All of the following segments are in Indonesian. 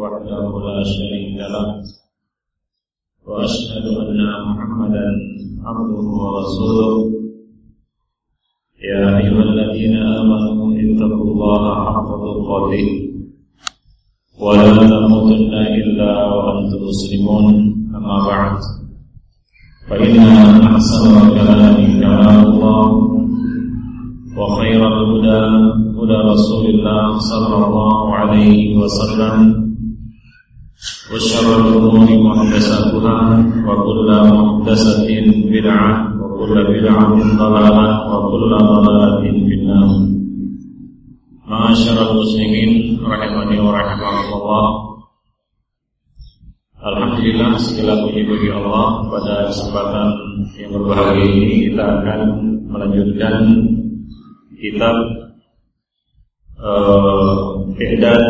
وحده لا شريك له وأشهد أن محمدا عبده ورسوله يا أيها الذين آمنوا اتقوا الله حق تقاته ولا تموتن إلا وأنتم مسلمون أما بعد فإن أحسن الكلام كلام الله وخير الهدى هدى رسول الله صلى الله عليه وسلم وشر الأمور محدثاتها وكل محدثة بدعة وكل بدعة ضلالة وكل ضلالة في النار معاشر المسلمين rahimani wa rahimakumullah Alhamdulillah segala puji bagi Allah pada kesempatan yang berbahagia ini kita akan melanjutkan kitab uh, Ihdad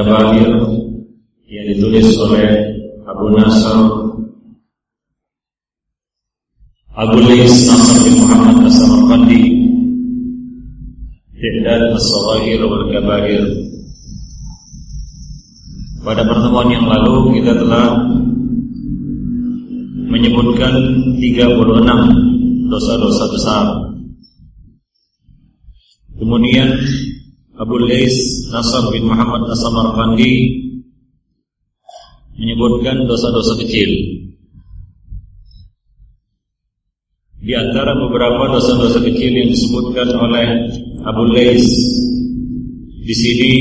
Al-Kabair yang ditulis oleh Abu Nasr. Abu Lais Nasr bin Muhammad As-Samarqandi. Ihdad As-Saghir wal Kabair. Pada pertemuan yang lalu kita telah menyebutkan 36 dosa-dosa besar. Kemudian Abu Lais Nasr bin Muhammad As-Samarqandi menyebutkan dosa-dosa kecil. Di antara beberapa dosa-dosa kecil yang disebutkan oleh Abu Lais di sini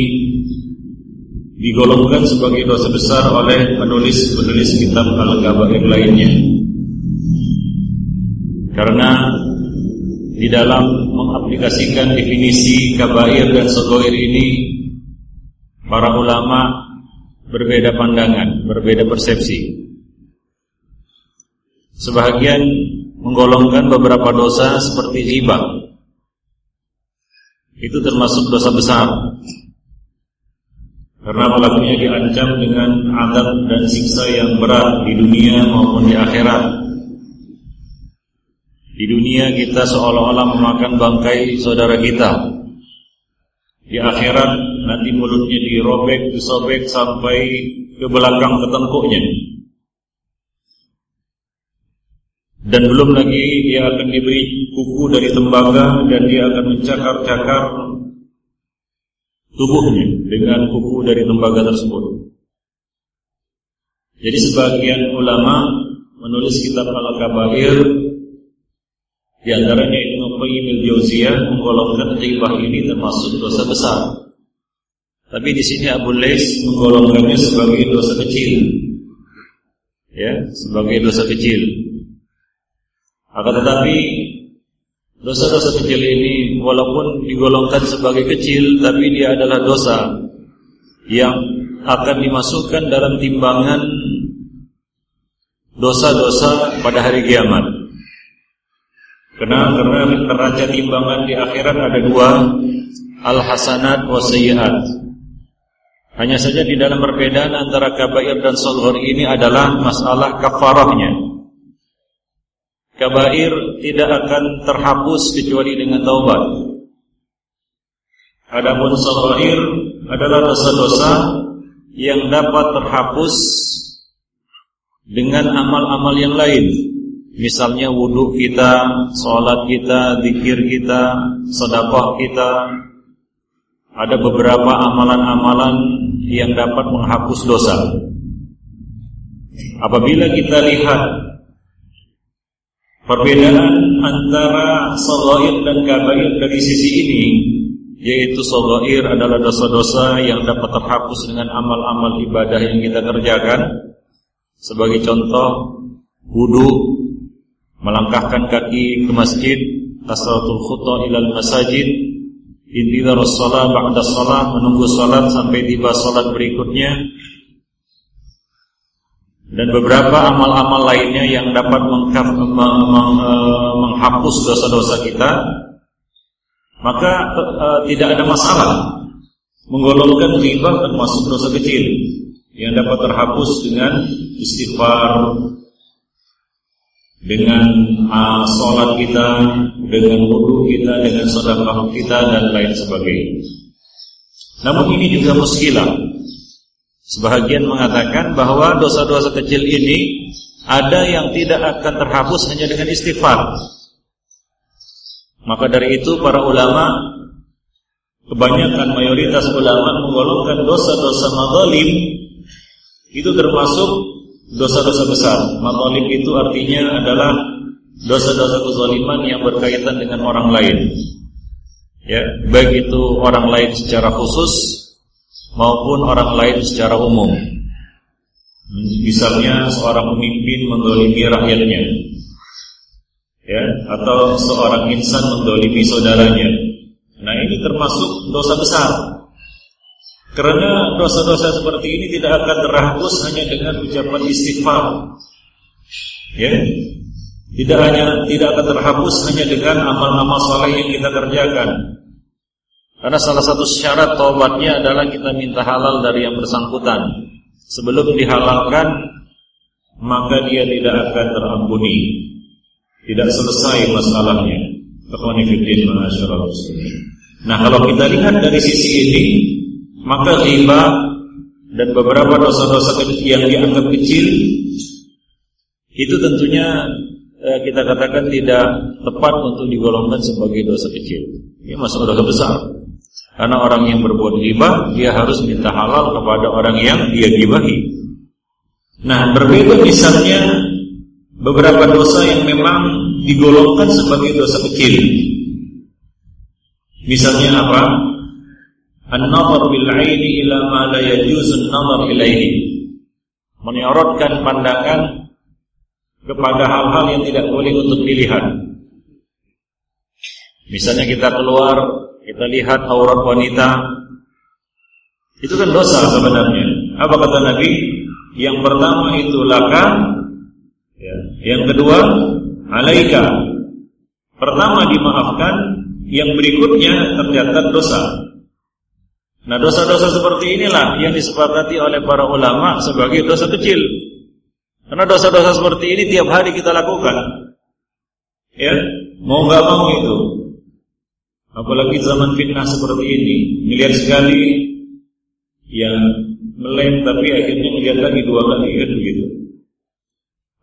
digolongkan sebagai dosa besar oleh penulis-penulis kitab Al-Kabair lainnya. Karena di dalam mengaplikasikan definisi kabair dan sogoir ini Para ulama berbeda pandangan, berbeda persepsi. Sebahagian menggolongkan beberapa dosa seperti riba. Itu termasuk dosa besar. Karena pelakunya diancam dengan adab dan siksa yang berat di dunia maupun di akhirat di dunia kita seolah-olah memakan bangkai saudara kita. Di akhirat nanti mulutnya dirobek, disobek sampai ke belakang ketengkuknya. Dan belum lagi dia akan diberi kuku dari tembaga dan dia akan mencakar-cakar tubuhnya dengan kuku dari tembaga tersebut. Jadi sebagian ulama menulis kitab Al-Kabair di antaranya Ibnu Qayyim al-Jauziyah menggolongkan ghibah ini termasuk dosa besar. Tapi di sini Abu Lais menggolongkannya sebagai dosa kecil. Ya, sebagai dosa kecil. Akan tetapi dosa-dosa kecil ini walaupun digolongkan sebagai kecil tapi dia adalah dosa yang akan dimasukkan dalam timbangan dosa-dosa pada hari kiamat. Karena karena neraca timbangan di akhirat ada dua, al hasanat wa sayyiat. Hanya saja di dalam perbedaan antara kabair dan solhor ini adalah masalah kafarahnya. Kabair tidak akan terhapus kecuali dengan taubat. Adapun solhir adalah dosa-dosa yang dapat terhapus dengan amal-amal yang lain. Misalnya wudhu kita, sholat kita, zikir kita, sedekah kita. Ada beberapa amalan-amalan yang dapat menghapus dosa. Apabila kita lihat Perbedaan antara Sagair dan kabair dari sisi ini Yaitu Sagair adalah dosa-dosa yang dapat terhapus dengan amal-amal ibadah yang kita kerjakan. Sebagai contoh Wudhu melangkahkan kaki ke masjid kasratul khutbah ilal masajid. Intidhar shalah ba'da shalah menunggu salat sampai tiba salat berikutnya. Dan beberapa amal-amal lainnya yang dapat e, menghapus dosa-dosa kita. Maka uh, tidak ada masalah menggolongkan riba termasuk dosa kecil yang dapat terhapus dengan istighfar dengan uh, sholat kita, dengan wudhu kita, dengan sedekah kita dan lain sebagainya. Namun ini juga muskilah. Sebahagian mengatakan bahwa dosa-dosa kecil ini ada yang tidak akan terhapus hanya dengan istighfar. Maka dari itu para ulama kebanyakan mayoritas ulama menggolongkan dosa-dosa madzalim itu termasuk dosa-dosa besar. Madzalim itu artinya adalah dosa-dosa kezaliman yang berkaitan dengan orang lain. Ya, baik itu orang lain secara khusus maupun orang lain secara umum. Misalnya seorang pemimpin mendolimi rakyatnya, ya, atau seorang insan mendolimi saudaranya. Nah ini termasuk dosa besar. Karena dosa-dosa seperti ini tidak akan terhapus hanya dengan ucapan istighfar. Ya, tidak hanya tidak akan terhapus hanya dengan amal-amal soleh yang kita kerjakan. Karena salah satu syarat taubatnya adalah kita minta halal dari yang bersangkutan. Sebelum dihalalkan, maka dia tidak akan terampuni. Tidak selesai masalahnya. Nah kalau kita lihat dari sisi ini, maka riba dan beberapa dosa-dosa yang dianggap kecil itu tentunya eh, kita katakan tidak tepat untuk digolongkan sebagai dosa kecil. Ini masuk dosa besar. Karena orang yang berbuat riba dia harus minta halal kepada orang yang dia gibahi. Nah, berbeda misalnya beberapa dosa yang memang digolongkan sebagai dosa kecil. Misalnya apa? An-nazar bil 'aini ila ma la yajuzu an-nazar ilaihi. Menyorotkan pandangan kepada hal-hal yang tidak boleh untuk dilihat. Misalnya kita keluar, kita lihat aurat wanita, itu kan dosa sebenarnya. Apa kata Nabi? Yang pertama itu laka, ya. yang kedua alaika. Pertama dimaafkan, yang berikutnya tercatat dosa. Nah dosa-dosa seperti inilah yang disepakati oleh para ulama sebagai dosa kecil. Karena dosa-dosa seperti ini tiap hari kita lakukan. Ya, mau nggak mau itu. Apalagi zaman fitnah seperti ini, melihat sekali yang melem tapi akhirnya melihat lagi dua kali kan begitu.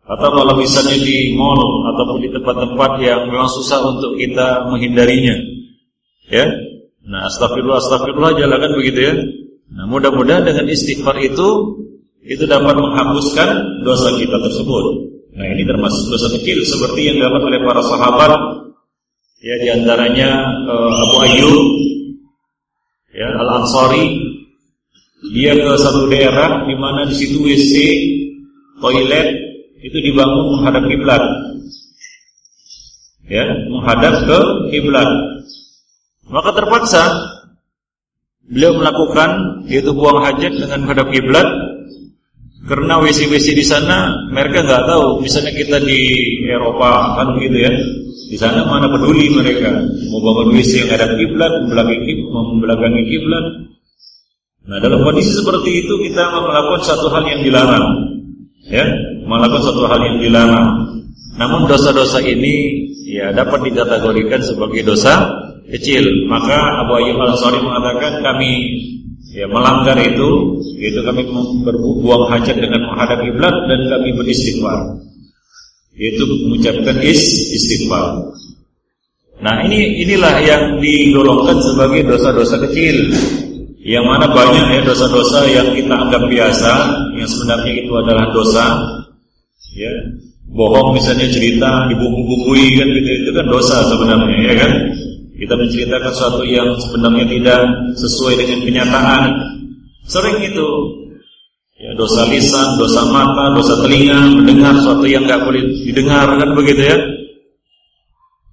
Atau kalau misalnya di mall ataupun di tempat-tempat yang memang susah untuk kita menghindarinya. Ya. Nah, astagfirullah astagfirullah jalankan begitu ya. Nah, mudah-mudahan dengan istighfar itu itu dapat menghapuskan dosa kita tersebut. Nah ini termasuk dosa kecil seperti yang dapat oleh para sahabat ya di antaranya uh, Abu Ayyub ya Al Ansari dia ke satu daerah di mana di situ WC toilet itu dibangun menghadap kiblat ya menghadap ke kiblat maka terpaksa beliau melakukan yaitu buang hajat dengan menghadap kiblat karena WC-WC di sana mereka nggak tahu. Misalnya kita di Eropa kan gitu ya. Di sana mana peduli mereka mau bangun WC yang ada kiblat, membelakangi membelakangi kiblat. Nah dalam kondisi seperti itu kita melakukan satu hal yang dilarang, ya, melakukan satu hal yang dilarang. Namun dosa-dosa ini ya dapat dikategorikan sebagai dosa kecil. Maka Abu Ayyub Al Ansari mengatakan kami ya melanggar itu itu kami berbuang hajat dengan menghadap kiblat dan kami beristighfar. Yaitu mengucapkan is istighfar. Nah ini inilah yang digolongkan sebagai dosa-dosa kecil. Yang mana banyak ya dosa-dosa yang kita anggap biasa yang sebenarnya itu adalah dosa ya. Bohong misalnya cerita dibuku-bukui kan gitu. Itu kan dosa sebenarnya ya kan kita menceritakan sesuatu yang sebenarnya tidak sesuai dengan kenyataan. Sering itu ya, dosa lisan, dosa mata, dosa telinga, mendengar sesuatu yang nggak boleh didengar kan begitu ya.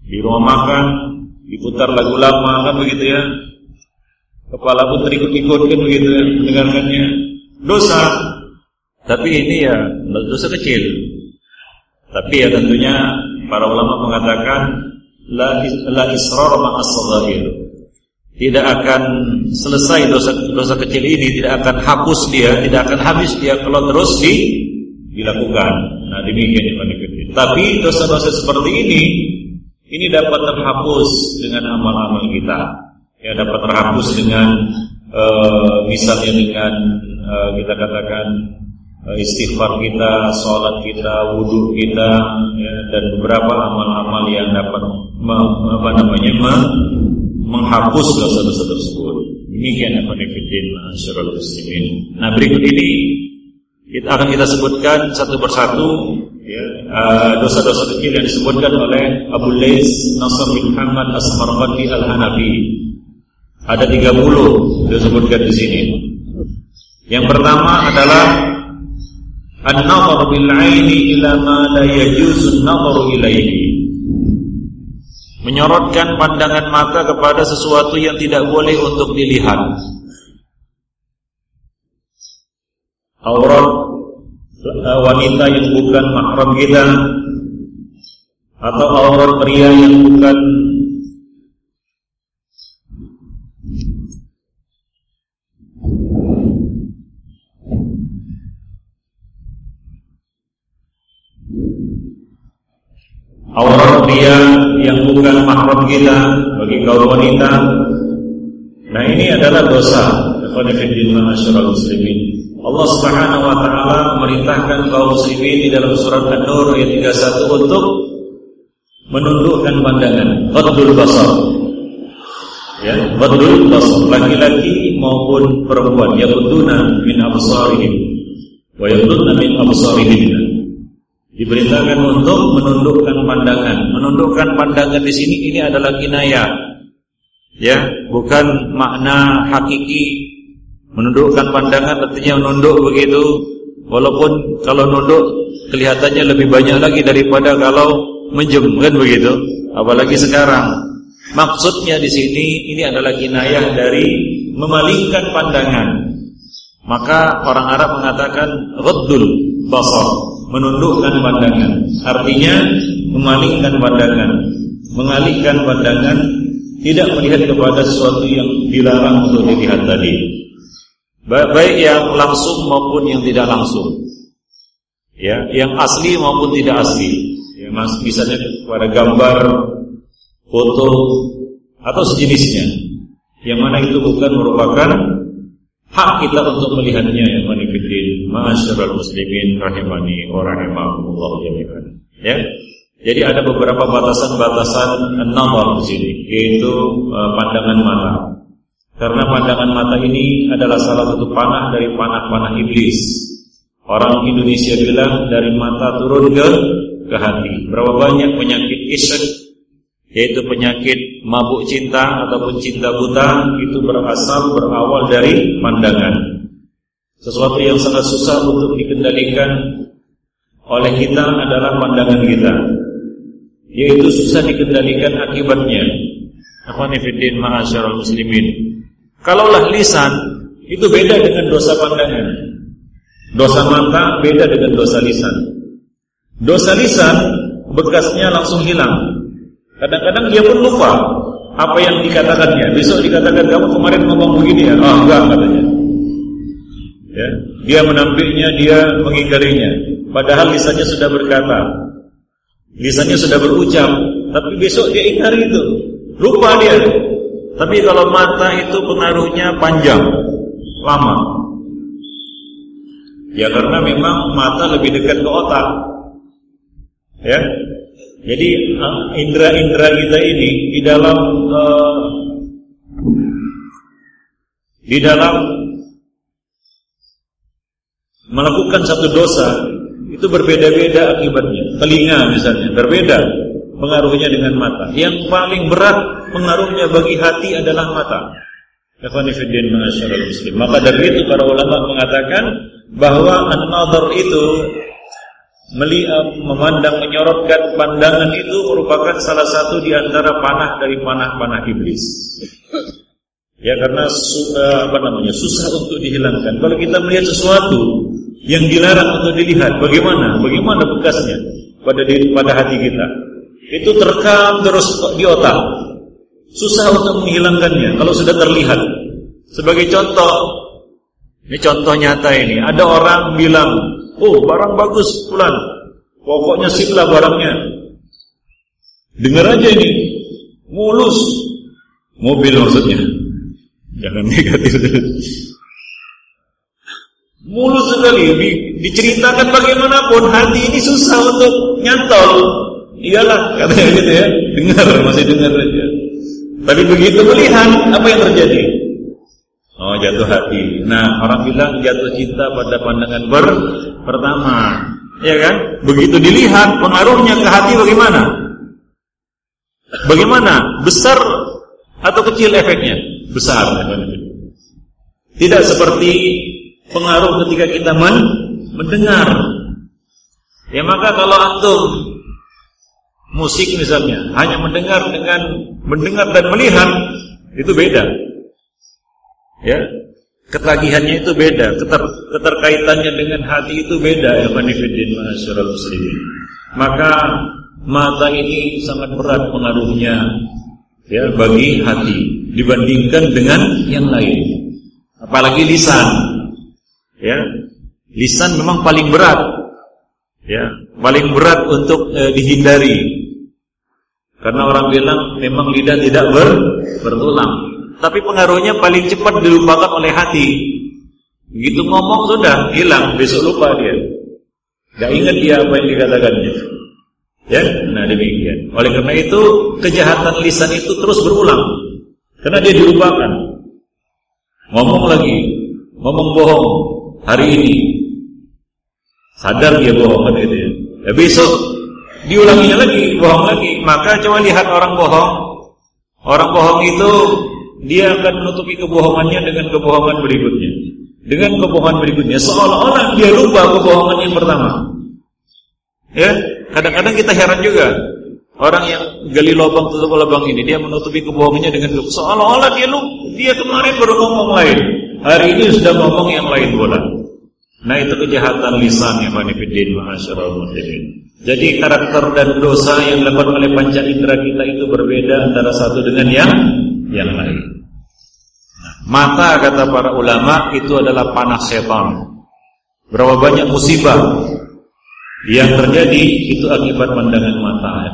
Di rumah makan, diputar lagu lama kan begitu ya. Kepala pun terikut-ikut kan begitu ya, mendengarkannya. Dosa. Tapi ini ya dosa kecil. Tapi ya tentunya para ulama mengatakan la la israr ma'as Tidak akan selesai dosa dosa kecil ini, tidak akan hapus dia, tidak akan habis dia kalau terus di, dilakukan. Nah, demikian yang Tapi dosa-dosa seperti ini ini dapat terhapus dengan amal-amal kita. Ya, dapat terhapus dengan uh, misalnya dengan uh, kita katakan istighfar kita, sholat kita, wudhu kita, ya, dan beberapa amal-amal yang dapat me, apa namanya me, menghapus dosa-dosa tersebut. Demikian apa nifidin muslimin. Nah berikut ini kita akan kita sebutkan satu persatu ya, dosa-dosa kecil yang disebutkan oleh Abu Lais Nasr bin Muhammad As-Samarqandi Al-Hanafi. Ada 30 disebutkan di sini. Yang pertama adalah an-nazar bil 'aini ila ma la yajuzu an-nazaru ilaihi. Menyorotkan pandangan mata kepada sesuatu yang tidak boleh untuk dilihat. Aurat eh, wanita yang bukan mahram kita atau aurat pria yang bukan aurat pria yang bukan mahram kita bagi kaum wanita. Nah ini adalah dosa. muslimin. Allah Subhanahu wa taala memerintahkan kaum muslimin di dalam surat An-Nur ayat 31 untuk menundukkan pandangan, ghaddul basar. Ya, ghaddul basar laki-laki maupun perempuan yaghudduna min absarihim wa yaghudduna min absarihinna Diberitakan untuk menundukkan pandangan. Menundukkan pandangan di sini ini adalah kinayah. Ya, bukan makna hakiki. Menundukkan pandangan artinya menunduk begitu. Walaupun kalau nunduk kelihatannya lebih banyak lagi daripada kalau menjem kan begitu. Apalagi sekarang. Maksudnya di sini ini adalah kinayah dari memalingkan pandangan. Maka orang Arab mengatakan ghaddul basar menundukkan pandangan. Artinya memalingkan pandangan, mengalihkan pandangan, tidak melihat kepada sesuatu yang dilarang untuk dilihat tadi. Baik yang langsung maupun yang tidak langsung. Ya, yang asli maupun tidak asli. Ya, mas, misalnya kepada gambar, foto atau sejenisnya. Yang mana itu bukan merupakan hak kita untuk melihatnya ya manifidin masyarul muslimin rahimani wa rahimakumullah jami'an. Ya. Jadi ada beberapa batasan-batasan nazar di sini yaitu uh, pandangan mata. Karena pandangan mata ini adalah salah satu panah dari panah-panah iblis. Orang Indonesia bilang dari mata turun ke ke hati. Berapa banyak penyakit isyak yaitu penyakit mabuk cinta ataupun cinta buta itu berasal berawal dari pandangan. Sesuatu yang sangat susah untuk dikendalikan oleh kita adalah pandangan kita. Yaitu susah dikendalikan akibatnya. Akhwanifiddin ma'asyiral muslimin. Kalaulah lisan itu beda dengan dosa pandangan. Dosa mata beda dengan dosa lisan. Dosa lisan bekasnya langsung hilang Kadang-kadang dia pun lupa apa yang dikatakannya. Besok dikatakan kamu kemarin ngomong begini ya. Oh enggak katanya. Ya, dia menampilnya, dia mengingkarinya. Padahal lisannya sudah berkata, lisannya sudah berucap, tapi besok dia ingkari itu. Lupa dia. Tapi kalau mata itu pengaruhnya panjang, lama. Ya karena memang mata lebih dekat ke otak. Ya, jadi indera-indera kita ini di dalam uh, di dalam melakukan satu dosa itu berbeda-beda akibatnya. Telinga misalnya berbeda pengaruhnya dengan mata. Yang paling berat pengaruhnya bagi hati adalah mata. Maka dari itu para ulama mengatakan bahwa an-nadhar itu memandang, menyorotkan pandangan itu merupakan salah satu di antara panah dari panah-panah iblis. Ya karena uh, apa namanya susah untuk dihilangkan. Kalau kita melihat sesuatu yang dilarang untuk dilihat, bagaimana? Bagaimana bekasnya pada diri, pada hati kita? Itu terekam terus di otak. Susah untuk menghilangkannya kalau sudah terlihat. Sebagai contoh, ini contoh nyata ini. Ada orang bilang Oh barang bagus pulang Pokoknya siplah barangnya Dengar aja ini Mulus Mobil maksudnya Jangan negatif Mulus sekali di, diceritakan bagaimanapun hati ini susah untuk nyantol. Iyalah katanya gitu ya. Dengar masih dengar aja. Tapi begitu melihat apa yang terjadi? Oh jatuh hati. Nah orang bilang jatuh cinta pada pandangan ber pertama, ya kan? Begitu dilihat pengaruhnya ke hati bagaimana? Bagaimana? Besar atau kecil efeknya? Besar. Tidak seperti pengaruh ketika kita men mendengar. Ya maka kalau antum musik misalnya hanya mendengar dengan mendengar dan melihat itu beda. Ya, ketagihannya itu beda, keter, keterkaitannya dengan hati itu beda ya fanifidin muslimin. Maka mata ini sangat berat pengaruhnya ya bagi hati dibandingkan dengan yang lain. Apalagi lisan. Ya. Lisan memang paling berat. Ya, paling berat untuk e, dihindari karena orang bilang memang lidah tidak ber, bertulang. Tapi pengaruhnya paling cepat dilupakan oleh hati. Begitu ngomong sudah hilang, besok lupa dia. Gak ingat dia apa yang dikatakannya. Ya, nah demikian. Oleh karena itu kejahatan lisan itu terus berulang. Karena dia dilupakan. Ngomong lagi, ngomong bohong hari ini. Sadar dia bohong kan gitu ya. ya besok diulanginya lagi, bohong lagi. Maka coba lihat orang bohong. Orang bohong itu dia akan menutupi kebohongannya dengan kebohongan berikutnya. Dengan kebohongan berikutnya seolah-olah dia lupa kebohongan yang pertama. Ya, kadang-kadang kita heran juga. Orang yang gali lubang tutup lubang ini dia menutupi kebohongannya dengan seolah-olah dia lupa dia kemarin baru ngomong lain. Hari ini sudah ngomong yang lain pula. Nah itu kejahatan lisan yang manifidin ma'asyarul muslimin. Jadi karakter dan dosa yang dilakukan oleh panca indera kita itu berbeda antara satu dengan yang yang lain. Nah, mata kata para ulama itu adalah panah setan. Berapa banyak musibah yang terjadi itu akibat pandangan mata.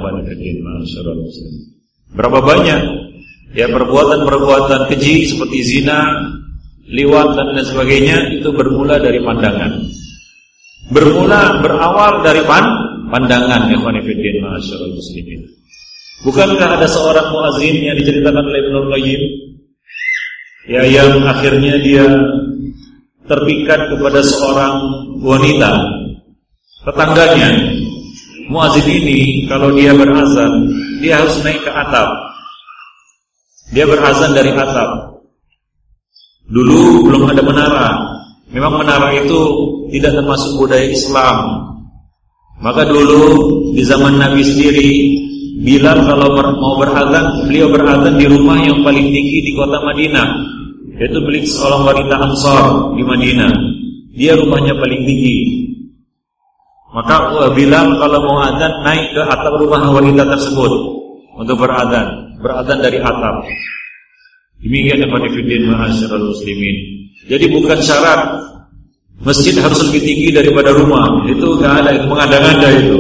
Berapa banyak ya perbuatan-perbuatan keji seperti zina, liwat dan lain sebagainya itu bermula dari pandangan. Bermula berawal dari pan pandangan muslimin. Bukankah ada seorang muazin yang diceritakan oleh Ibnu Qayyim ya yang akhirnya dia terpikat kepada seorang wanita tetangganya. Muazin ini kalau dia berazan, dia harus naik ke atap. Dia berazan dari atap. Dulu belum ada menara. Memang menara itu tidak termasuk budaya Islam. Maka dulu di zaman Nabi sendiri Bilal kalau mau berazan beliau berazan di rumah yang paling tinggi di kota Madinah yaitu beli seorang wanita Ansor di Madinah dia rumahnya paling tinggi maka Bilal kalau mau azan naik ke atap rumah wanita tersebut untuk berazan berazan dari atap demikian kepada fiddin ma'asyiral muslimin jadi bukan syarat Masjid harus lebih tinggi daripada rumah. Itu nggak ada, itu mengada-ngada itu.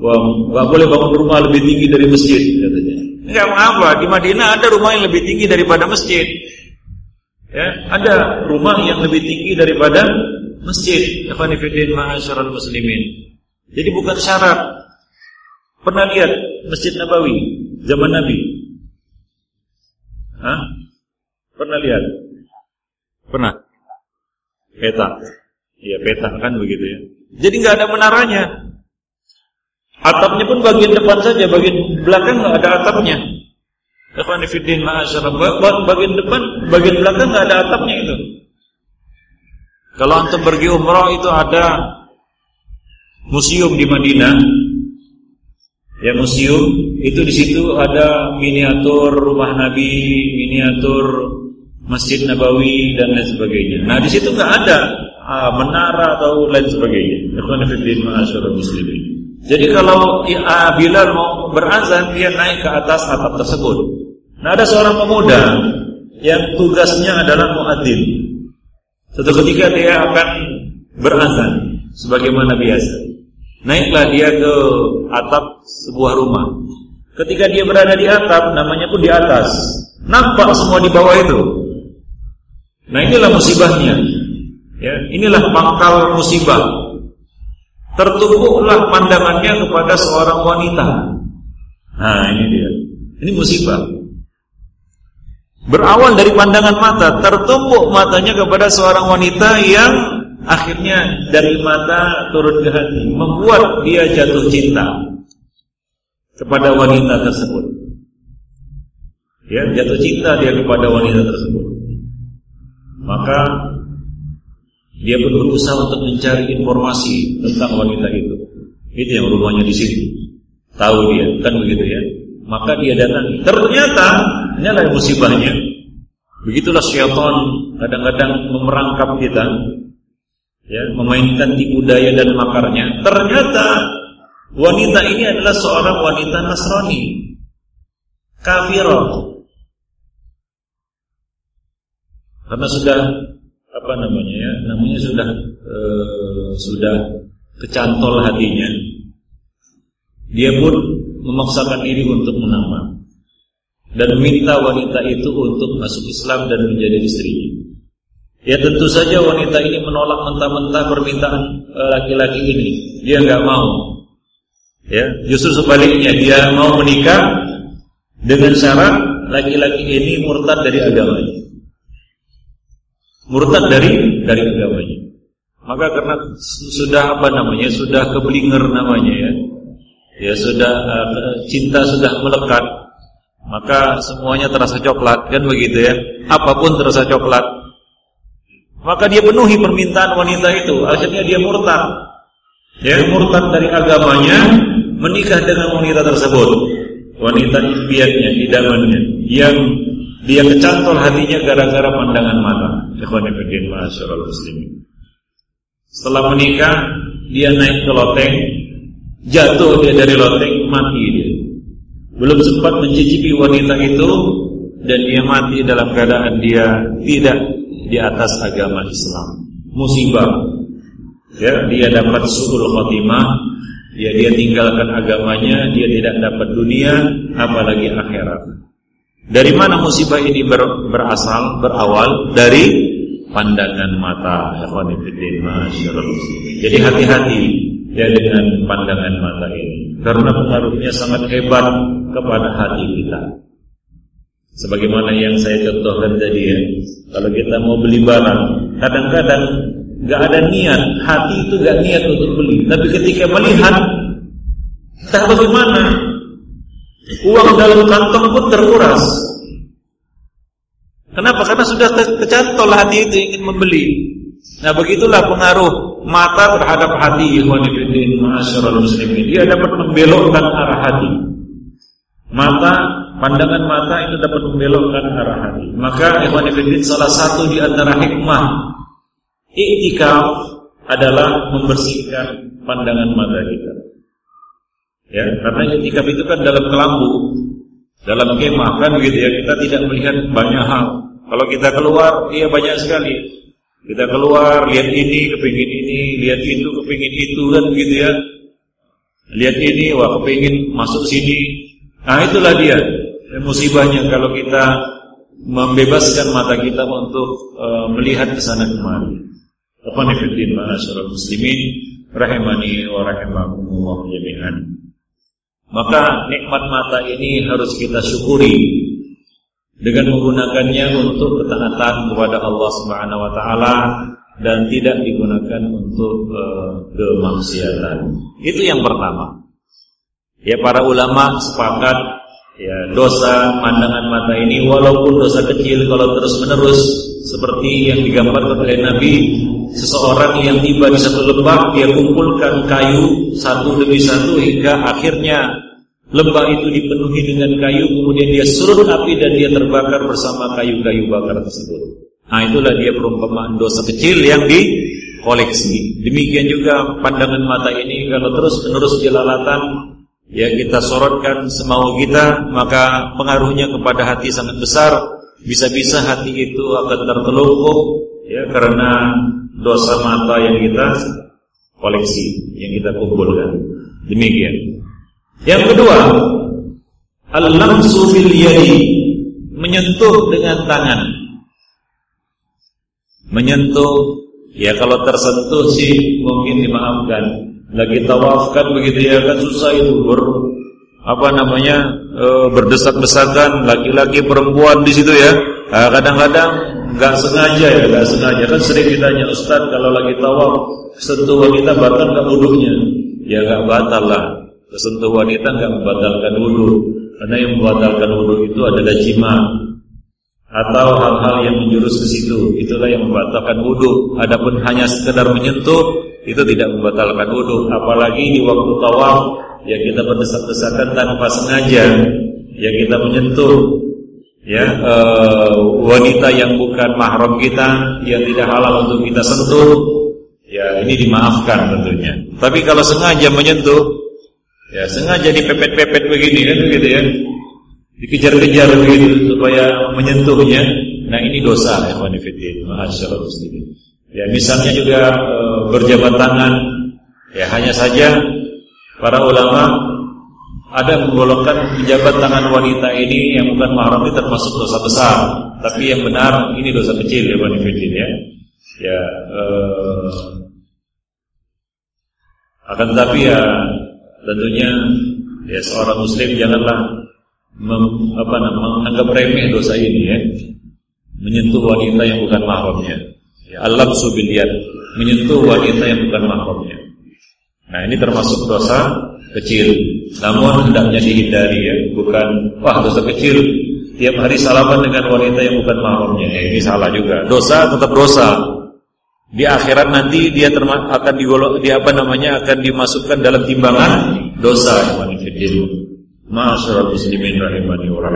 Nggak boleh bangun rumah lebih tinggi dari masjid katanya. Enggak apa, di Madinah ada rumah yang lebih tinggi daripada masjid. Ya, ada rumah yang lebih tinggi daripada masjid. Ikhwanifidin ma'asyiral muslimin. Jadi bukan syarat. Pernah lihat Masjid Nabawi zaman Nabi? Hah? Pernah lihat? Pernah? Peta. Iya peta kan begitu ya. Jadi nggak ada menaranya. Atapnya pun bagian depan saja, bagian belakang nggak ada atapnya. Ikhwanifidin Bagian depan, bagian belakang nggak ada atapnya. Kalau antum pergi umrah itu ada museum di Madinah. Ya museum itu di situ ada miniatur rumah Nabi, miniatur Masjid Nabawi dan lain sebagainya. Nah di situ nggak ada uh, menara atau lain sebagainya. muslimin. Jadi kalau uh, Bilal mau berazan dia naik ke atas atap tersebut. Nah ada seorang pemuda yang tugasnya adalah muadzin. Suatu ketika dia akan berazan sebagaimana biasa. Naiklah dia ke atap sebuah rumah. Ketika dia berada di atap, namanya pun di atas. Nampak semua di bawah itu. Nah inilah musibahnya. Ya, inilah pangkal musibah. Tertumpuklah pandangannya kepada seorang wanita. Nah ini dia. Ini musibah. Berawal dari pandangan mata, tertumpuk matanya kepada seorang wanita yang akhirnya dari mata turun ke hati, membuat dia jatuh cinta kepada wanita tersebut. Ya, jatuh cinta dia kepada wanita tersebut. Maka dia pun berusaha untuk mencari informasi tentang wanita itu. Itu yang rumahnya di sini. Tahu dia, kan begitu ya. Maka dia datang. Ternyata ini adalah musibahnya. Begitulah syaitan kadang-kadang memerangkap kita, ya, memainkan tipu daya dan makarnya. Ternyata wanita ini adalah seorang wanita Nasrani, kafirah. Karena sudah apa namanya ya, namanya sudah uh, sudah kecantol hatinya. Dia pun memaksakan diri untuk menambah dan meminta wanita itu untuk masuk Islam dan menjadi istrinya. Ya tentu saja wanita ini menolak mentah-mentah permintaan eh, laki-laki ini. Dia nggak mau. Ya, justru sebaliknya dia mau menikah dengan syarat laki-laki ini murtad dari agamanya. Murtad dari dari agamanya. Maka karena sudah apa namanya? Sudah keblinger namanya ya. Ya sudah uh, cinta sudah melekat, maka semuanya terasa coklat kan begitu ya. Apa pun terasa coklat. Maka dia penuhi permintaan wanita itu, akhirnya dia murtad. Ya, murtad dari agamanya, menikah dengan wanita tersebut. Wanita impiannya, idamannya yang dia kecantol hatinya gara-gara pandangan mata. Ikhwan fillah, muslimin. Setelah menikah, dia naik ke loteng, Jatuh dia dari loteng, mati. Belum sempat mencicipi wanita itu dan dia mati dalam keadaan dia tidak di atas agama Islam. Musibah. Ya, dia dapat suul khotimah, ya dia tinggalkan agamanya, dia tidak dapat dunia apalagi akhirat. Dari mana musibah ini ber, berasal, berawal dari pandangan mata. Jadi hati-hati ya dengan pandangan mata ini karena pengaruhnya sangat hebat kepada hati kita. Sebagaimana yang saya contohkan tadi ya, kalau kita mau beli barang, kadang-kadang nggak ada niat, hati itu nggak niat untuk beli, tapi ketika melihat, entah bagaimana, uang dalam kantong pun terkuras. Kenapa? Karena sudah kecantol hati itu ingin membeli. Nah begitulah pengaruh mata terhadap hati ikhwan muslimin. Dia dapat membelokkan arah hati. Mata, pandangan mata itu dapat membelokkan arah hati. Maka ikhwan salah satu di antara hikmah iktikaf adalah membersihkan pandangan mata kita. Ya, karena iktikaf itu kan dalam kelambu, dalam kemah kan begitu ya. Kita tidak melihat banyak hal. Kalau kita keluar, iya banyak sekali. Kita keluar, lihat ini, kepingin ini, lihat itu, kepingin itu, kan begitu ya. Lihat ini, wah kepingin masuk sini. Nah itulah dia musibahnya kalau kita membebaskan mata kita untuk uh, melihat ke sana kemari. Apa nifidin ma'asyarul muslimin rahimani wa rahimakumullah jami'an. Maka nikmat mata ini harus kita syukuri dengan menggunakannya untuk ketaatan kepada Allah Subhanahu wa taala dan tidak digunakan untuk uh, kemaksiatan. Itu yang pertama. Ya para ulama sepakat ya dosa pandangan mata ini walaupun dosa kecil kalau terus-menerus seperti yang digambarkan oleh Nabi seseorang yang tiba di satu lembah dia kumpulkan kayu satu demi satu hingga akhirnya Lembah itu dipenuhi dengan kayu, kemudian dia surut api dan dia terbakar bersama kayu-kayu bakar tersebut. Nah itulah dia perumpamaan dosa kecil yang dikoleksi. Demikian juga pandangan mata ini kalau terus menerus jelalatan, ya kita sorotkan semau kita, maka pengaruhnya kepada hati sangat besar. Bisa-bisa hati itu akan tertelungkup, ya karena dosa mata yang kita koleksi, yang kita kumpulkan. Demikian. Yang kedua, al-lamsu yadi, menyentuh dengan tangan. menyentuh ya kalau tersentuh sih mungkin dimaafkan. Lagi tawaf kan begitu ya kan susah itu ber, apa namanya e, berdesak-desakan laki-laki perempuan di situ ya. Kadang-kadang nggak sengaja ya nggak sengaja. Kan sering ditanya Ustaz kalau lagi tawaf sentuh wanita batal nggak wudhunya? Ya nggak batal lah sentuh wanita nggak membatalkan wudhu. Karena yang membatalkan wudhu itu adalah jima atau hal-hal yang menjurus ke situ. Itulah yang membatalkan wudhu. Adapun hanya sekedar menyentuh itu tidak membatalkan wudhu. Apalagi di waktu tawaf ya kita berdesak-desakan tanpa sengaja ya kita menyentuh ya e, wanita yang bukan mahram kita yang tidak halal untuk kita sentuh ya ini dimaafkan tentunya. Tapi kalau sengaja menyentuh ya sengaja dipepet-pepet begini kan begitu ya dikejar-kejar begitu supaya menyentuhnya. Nah ini dosa ya wanifidin, masyaallah muslimin. Ya misalnya juga e, berjabat tangan, ya hanya saja para ulama ada menggolongkan pejabat tangan wanita ini yang bukan mahram ini termasuk dosa besar, tapi yang benar ini dosa kecil ya wanifidin ya. Ya e, akan tetapi ya tentunya ya seorang muslim janganlah mem, apa menganggap remeh dosa ini ya. Menyentuh wanita yang bukan mahramnya. Ya, alam subiliat menyentuh wanita yang bukan mahramnya. Nah ini termasuk dosa kecil. Namun hendaknya dihindari ya. Bukan wah dosa kecil. Tiap hari salaman dengan wanita yang bukan mahramnya. Ya, ini salah juga. Dosa tetap dosa di akhirat nanti dia akan digolong di apa namanya akan dimasukkan dalam timbangan dosa Masyarakat muslimin rahimani wa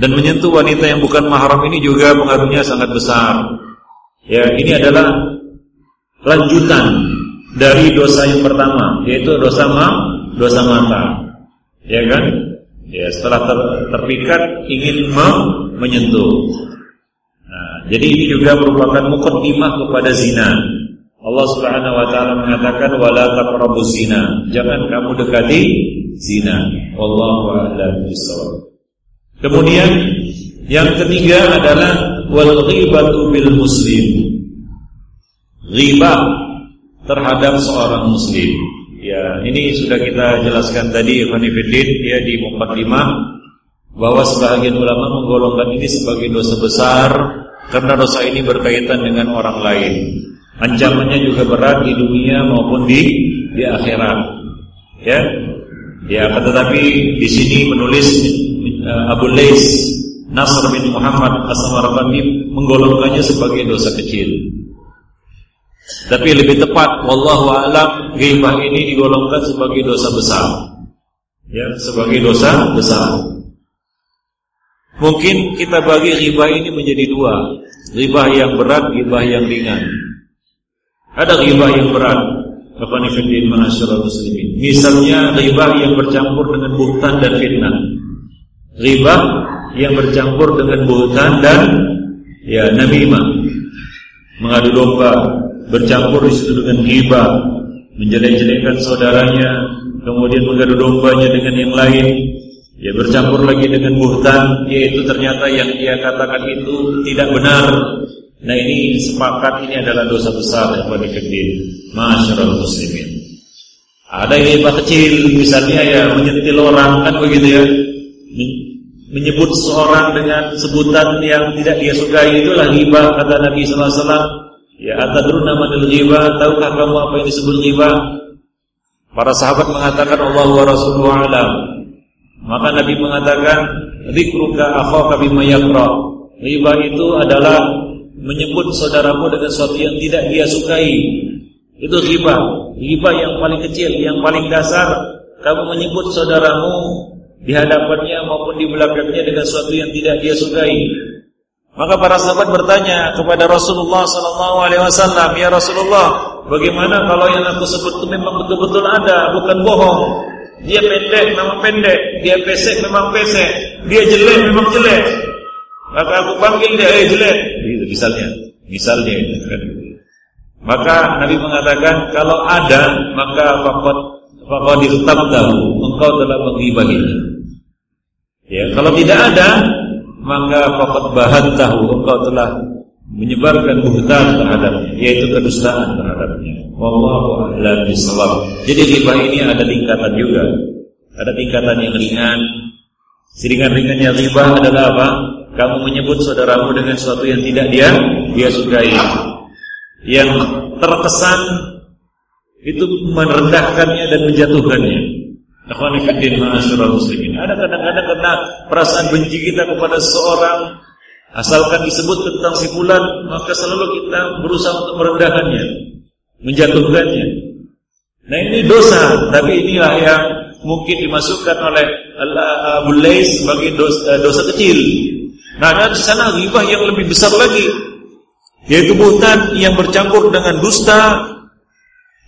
Dan menyentuh wanita yang bukan mahram ini juga pengaruhnya sangat besar. Ya, ini adalah lanjutan dari dosa yang pertama, yaitu dosa ma, dosa mata. Ya kan? Ya, setelah ter, terpikat ingin me, menyentuh. Jadi ini juga merupakan mukaddimah kepada zina. Allah Subhanahu wa taala mengatakan wala taqrabuz zina. Jangan kamu dekati zina. Wallahu a'lam bishawab. Kemudian yang ketiga adalah wal ghibatu bil muslim. Ghibah terhadap seorang muslim. Ya, ini sudah kita jelaskan tadi Ibnu Fiddin ya di mukadimah bahwa sebagian ulama menggolongkan ini sebagai dosa besar karena dosa ini berkaitan dengan orang lain. Ancamannya juga berat di dunia maupun di di akhirat. Ya, Ya, tetapi di sini menulis uh, Abu Lais Nasr bin Muhammad As-Samarqandi menggolongkannya sebagai dosa kecil. Tapi lebih tepat, wallahu alam, ghibah ini digolongkan sebagai dosa besar. Ya, sebagai dosa besar. Mungkin kita bagi ghibah ini menjadi dua, ghibah yang berat, ghibah yang ringan. Ada ghibah yang berat. Misalnya riba yang bercampur dengan buhtan dan fitnah. Riba yang bercampur dengan buhtan dan ya namimah. Mengadu domba, bercampur di situ dengan riba, menjelek-jelekkan saudaranya, kemudian mengadu dombanya dengan yang lain. Ya bercampur lagi dengan buhtan, yaitu ternyata yang dia katakan itu tidak benar Nah ini sepakat ini adalah dosa besar yang gede. Masyarakat muslimin. Ada yang riba kecil, misalnya ya menyentil orang kan begitu ya. Menyebut seorang dengan sebutan yang tidak dia sukai itulah riba kata Nabi sallallahu alaihi wasallam. Ya atadruna manil riba? Tahukah kamu apa yang disebut riba? Para sahabat mengatakan Allah wa Rasuluhu alam. Maka Nabi mengatakan dzikruka akhaka bima yakra. Riba itu adalah menyebut saudaramu dengan sesuatu yang tidak dia sukai. Itu riba. Riba yang paling kecil, yang paling dasar. Kamu menyebut saudaramu di hadapannya maupun di belakangnya dengan sesuatu yang tidak dia sukai. Maka para sahabat bertanya kepada Rasulullah wasallam, "Ya Rasulullah, bagaimana kalau yang aku sebut itu memang betul-betul ada, bukan bohong? Dia pendek memang pendek, dia pesek memang pesek, dia jelek memang jelek. Maka aku panggil dia, "Eh jelek." Gitu misalnya. Misalnya itu. Maka Nabi mengatakan kalau ada maka fakot fakot tahu engkau telah mengibadinya. Ya, kalau tidak ada maka fakot bahan tahu engkau telah menyebarkan buhtan terhadapnya, yaitu kedustaan terhadapnya. Wallahu a'lam bishawab. Jadi riba ini ada tingkatan juga. Ada tingkatan yang ringan. Seringan-ringannya riba adalah apa? Kamu menyebut saudaramu dengan sesuatu yang tidak dia dia sukai. Yang terkesan itu merendahkannya dan menjatuhkannya. Ada kadang-kadang karena perasaan benci kita kepada seorang asalkan disebut tentang si fulan, maka selalu kita berusaha untuk merendahkannya, menjatuhkannya. Nah ini dosa, tapi inilah yang mungkin dimasukkan oleh Abu Lais sebagai dosa, dosa kecil. Nah, ada di sana ghibah yang lebih besar lagi, yaitu buhtan yang bercampur dengan dusta,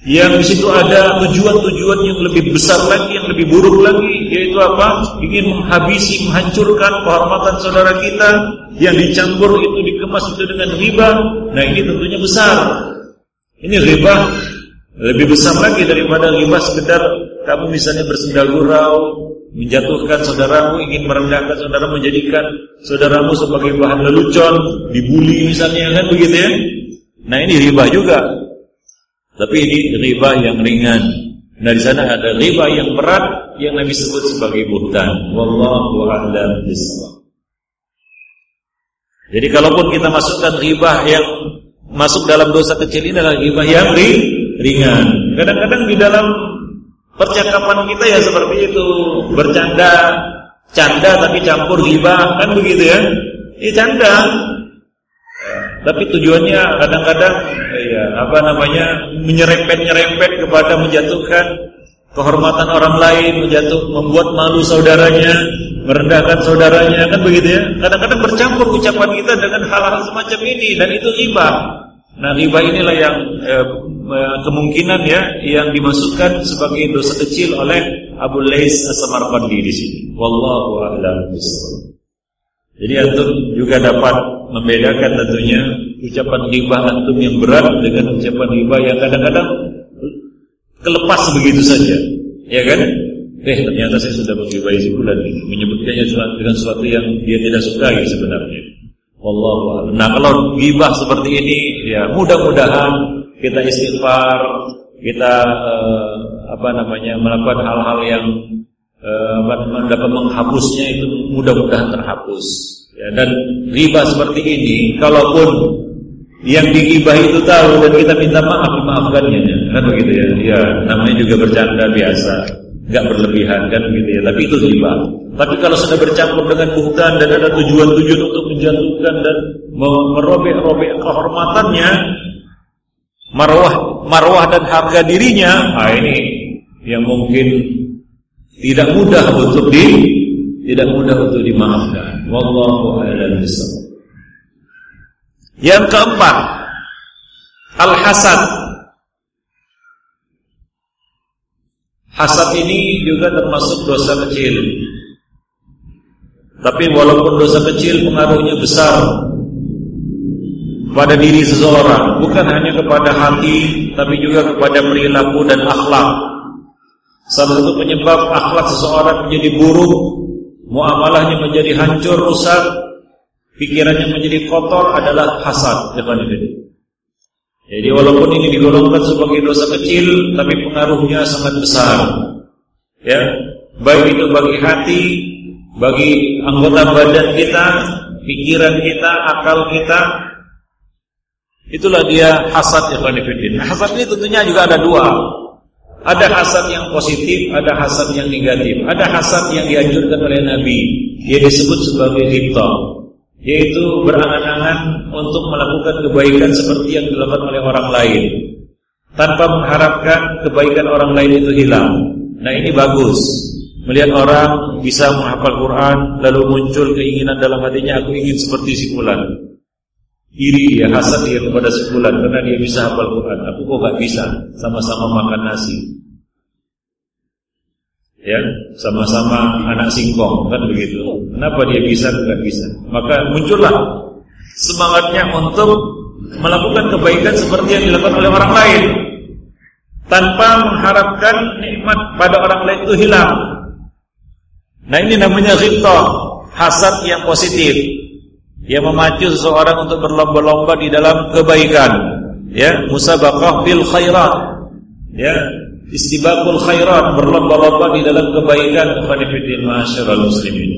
yang di situ ada tujuan-tujuan yang lebih besar lagi, yang lebih buruk lagi, yaitu apa? Ingin menghabisi, menghancurkan kehormatan saudara kita yang dicampur itu dikemas itu dengan riba. Nah ini tentunya besar. Ini riba lebih besar lagi daripada riba sekedar kamu misalnya bersendal gurau, menjatuhkan saudaramu, ingin merendahkan saudara, menjadikan saudaramu sebagai bahan lelucon, dibully misalnya kan begitu ya. Nah ini riba juga. Tapi ini riba yang ringan. Nah di sana ada riba yang berat yang Nabi sebut sebagai buhtan. Wallahu a'lam bishawab. Jadi kalaupun kita masukkan riba yang masuk dalam dosa kecil ini adalah riba yang ringan. Kadang-kadang di dalam percakapan kita ya seperti itu, bercanda, canda tapi campur riba, kan begitu ya? Ini canda, tapi tujuannya kadang-kadang ya apa namanya menyerempet-nyerempet kepada menjatuhkan kehormatan orang lain, menjatuh membuat malu saudaranya, merendahkan saudaranya, kan begitu ya? Kadang-kadang bercampur ucapan kita dengan hal-hal semacam ini dan itu riba. Nah, riba inilah yang eh, kemungkinan ya yang dimasukkan sebagai dosa kecil oleh Abu Lais As-Samarqandi di sini. Wallahu a'lam. Jadi antum juga dapat membedakan tentunya ucapan ghibah antum yang berat dengan ucapan ghibah yang kadang-kadang kelepas begitu saja. Ya kan? Eh ternyata saya sudah menggibahi si bulan menyebutkannya dengan sesuatu yang dia tidak sukai sebenarnya. Wallahu Nah, kalau ghibah seperti ini ya mudah-mudahan kita istighfar, kita uh, apa namanya melakukan hal-hal yang Eh, dapat menghapusnya itu mudah-mudahan terhapus. Ya, dan riba seperti ini, kalaupun yang digibah itu tahu dan kita minta maaf, maafkannya, kan begitu ya? Ya, namanya juga bercanda biasa, nggak berlebihan kan begitu ya. Tapi itu riba. Tapi kalau sudah bercampur dengan buhtan dan ada tujuan-tujuan untuk menjatuhkan dan merobek-robek kehormatannya, marwah, marwah dan harga dirinya, ah ini yang mungkin tidak mudah untuk di tidak mudah untuk dimaafkan. Wallahu a'lam bishawab. Yang keempat, al-hasad. Hasad ini juga termasuk dosa kecil. Tapi walaupun dosa kecil pengaruhnya besar pada diri seseorang, bukan hanya kepada hati, tapi juga kepada perilaku dan akhlak. Salah satu penyebab akhlak seseorang menjadi buruk, muamalahnya menjadi hancur, rusak, pikirannya menjadi kotor adalah hasad. Jadi walaupun ini digolongkan sebagai dosa kecil, tapi pengaruhnya sangat besar. Ya, baik itu bagi hati, bagi anggota badan kita, pikiran kita, akal kita, itulah dia hasad ya Hasad ini tentunya juga ada dua. Ada hasad yang positif, ada hasad yang negatif. Ada hasad yang dianjurkan oleh Nabi, yang disebut sebagai ghibta, yaitu berangan-angan untuk melakukan kebaikan seperti yang dilakukan oleh orang lain, tanpa mengharapkan kebaikan orang lain itu hilang. Nah ini bagus. Melihat orang bisa menghafal Quran, lalu muncul keinginan dalam hatinya, aku ingin seperti si fulan. Iri dia, hasad dia kepada sebulan karena dia bisa hafal Quran. Aku kok gak bisa, sama-sama makan nasi. Ya, sama-sama anak singkong kan begitu. Kenapa dia bisa enggak bisa? Maka muncullah semangatnya untuk melakukan kebaikan seperti yang dilakukan oleh orang lain tanpa mengharapkan nikmat pada orang lain itu hilang. Nah ini namanya ghibtah, hasad yang positif yang memacu seseorang untuk berlomba-lomba di dalam kebaikan ya musabaqah bil khairat ya istibaqul khairat berlomba-lomba di dalam kebaikan. Khonifidin ma'asyiral muslimin.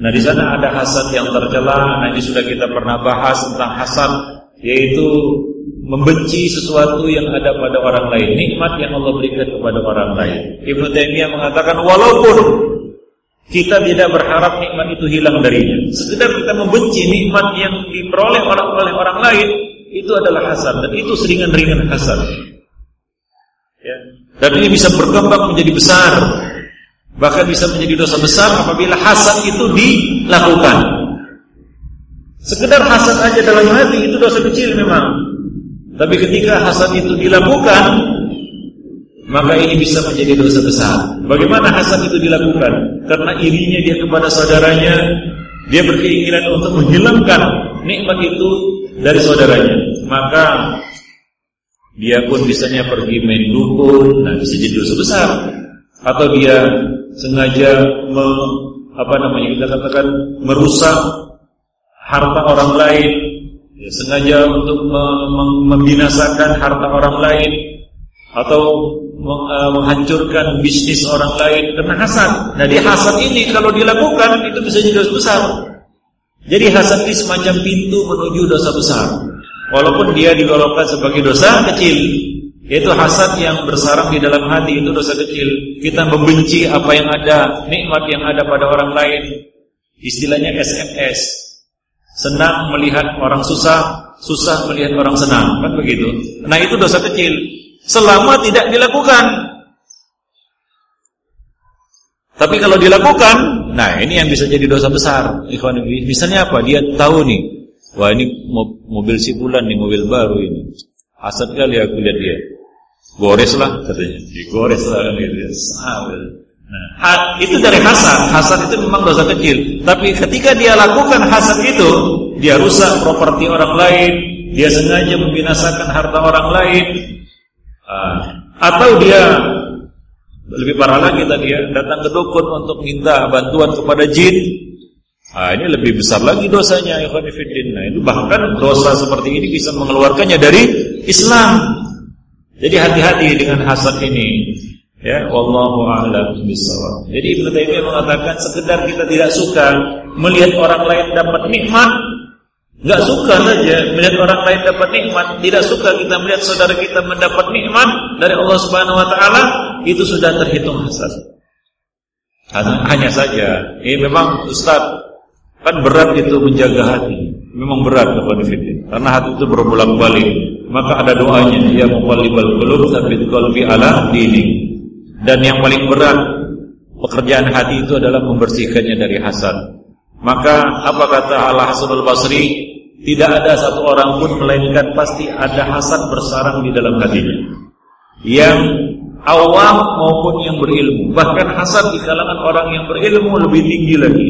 Nah di sana ada hasad yang tercela. Nah ini sudah kita pernah bahas tentang hasad yaitu membenci sesuatu yang ada pada orang lain. Nikmat yang Allah berikan kepada orang lain. Ibnu Taimiyah mengatakan walaupun kita tidak berharap nikmat itu hilang darinya. Sekedar kita membenci nikmat yang diperoleh oleh orang lain itu adalah hasad. Dan itu seringan-ringan hasad. Dan ini bisa berkembang menjadi besar. Bahkan bisa menjadi dosa besar apabila hasad itu dilakukan. Sekedar hasad aja dalam hati itu dosa kecil memang. Tapi ketika hasad itu dilakukan, maka ini bisa menjadi dosa besar. Bagaimana hasad itu dilakukan? Karena irinya dia kepada saudaranya, dia berkeinginan untuk menghilangkan nikmat itu dari saudaranya. Maka dia pun bisanya pergi main dukun, nah bisa jadi dosa besar. Atau dia sengaja me, apa namanya kita katakan merusak harta orang lain, ya, sengaja untuk membinasakan harta orang lain atau Eh, menghancurkan bisnis orang lain karena hasad. Jadi hasad ini kalau dilakukan itu bisa jadi dosa besar. Jadi hasad ini semacam pintu menuju dosa besar. Walaupun dia digolongkan sebagai dosa kecil, yaitu hasad yang bersarang di dalam hati itu dosa kecil. Kita membenci apa yang ada, nikmat yang ada pada orang lain. Istilahnya SMS. Senang melihat orang susah, susah melihat orang senang, kan begitu. Nah, itu dosa kecil selama tidak dilakukan. Tapi kalau dilakukan, nah ini yang bisa jadi dosa besar. Misalnya apa? Dia tahu nih, wah ini mobil si bulan nih, mobil baru ini. Asat kali aku lihat dia. Gores lah katanya. Digores lah kan gitu. Nah, itu dari hasad. Hasad itu memang dosa kecil. Tapi ketika dia lakukan hasad itu, dia rusak properti orang lain, dia sengaja membinasakan harta orang lain, Ah. atau dia lebih parah lagi tadi ya datang ke dukun untuk minta bantuan kepada jin. Ah ini lebih besar lagi dosanya ikhwan fillah. Nah, itu bahkan dosa seperti ini bisa mengeluarkannya dari Islam. Jadi hati-hati dengan hasad ini. Ya, wallahu a'lam bishawab. Jadi Ibnu Taimiyah mengatakan sekedar kita tidak suka melihat orang lain dapat nikmat, Gak suka saja melihat orang lain dapat nikmat, tidak suka kita melihat saudara kita mendapat nikmat dari Allah Subhanahu wa taala, itu sudah terhitung hasad. Hanya saja, ini memang Ustaz kan berat itu menjaga hati. Memang berat kepada fitin. Karena hati itu berbolak-balik. Maka ada doanya, ya muqallibal qulub tsabbit qalbi ala dini. Dan yang paling berat pekerjaan hati itu adalah membersihkannya dari hasad. Maka apa kata Al Hasan Al Basri tidak ada satu orang pun melainkan pasti ada hasad bersarang di dalam hatinya. Yang awam maupun yang berilmu. Bahkan hasad di kalangan orang yang berilmu lebih tinggi lagi.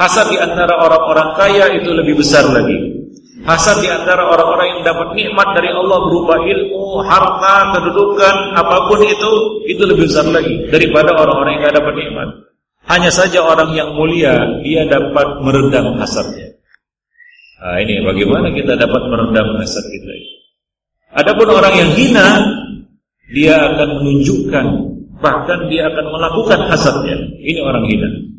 Hasad di antara orang-orang kaya itu lebih besar lagi. Hasad di antara orang-orang yang dapat nikmat dari Allah berupa ilmu, harta, kedudukan, apa pun itu, itu lebih besar lagi daripada orang-orang yang tidak dapat nikmat. Hanya saja orang yang mulia, dia dapat meredam hasadnya. Nah, ini bagaimana kita dapat meredam hasad kita. Adapun orang yang hina, dia akan menunjukkan, bahkan dia akan melakukan hasadnya. Ini orang hina.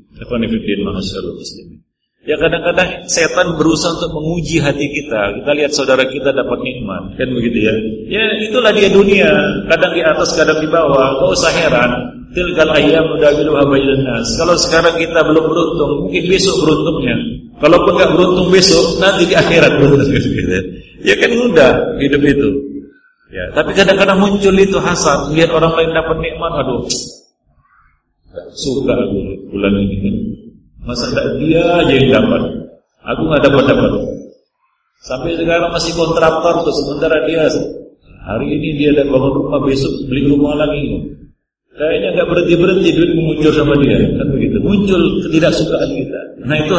Ya kadang-kadang setan berusaha untuk menguji hati kita. Kita lihat saudara kita dapat nikmat, kan begitu ya? Ya itulah dia dunia. Kadang di atas, kadang di bawah. Kau usah heran. Tilkal ayam nudawiluha bainan nas. Kalau sekarang kita belum beruntung, mungkin besok beruntungnya. Kalaupun nggak beruntung besok, nanti di akhirat beruntung gitu. Ya kan mudah hidup itu. Ya, tapi kadang-kadang muncul itu hasad, lihat orang lain dapat nikmat, aduh. Suka bulan ini. Masa tidak dia aja yang dapat. Aku nggak dapat dapat. Sampai sekarang masih kontraktor tuh sementara dia hari ini dia ada bangun rumah, besok beli rumah lagi. Kayaknya nggak berhenti berhenti duit muncul sama dia, kan begitu. Muncul ketidaksukaan kita. Nah itu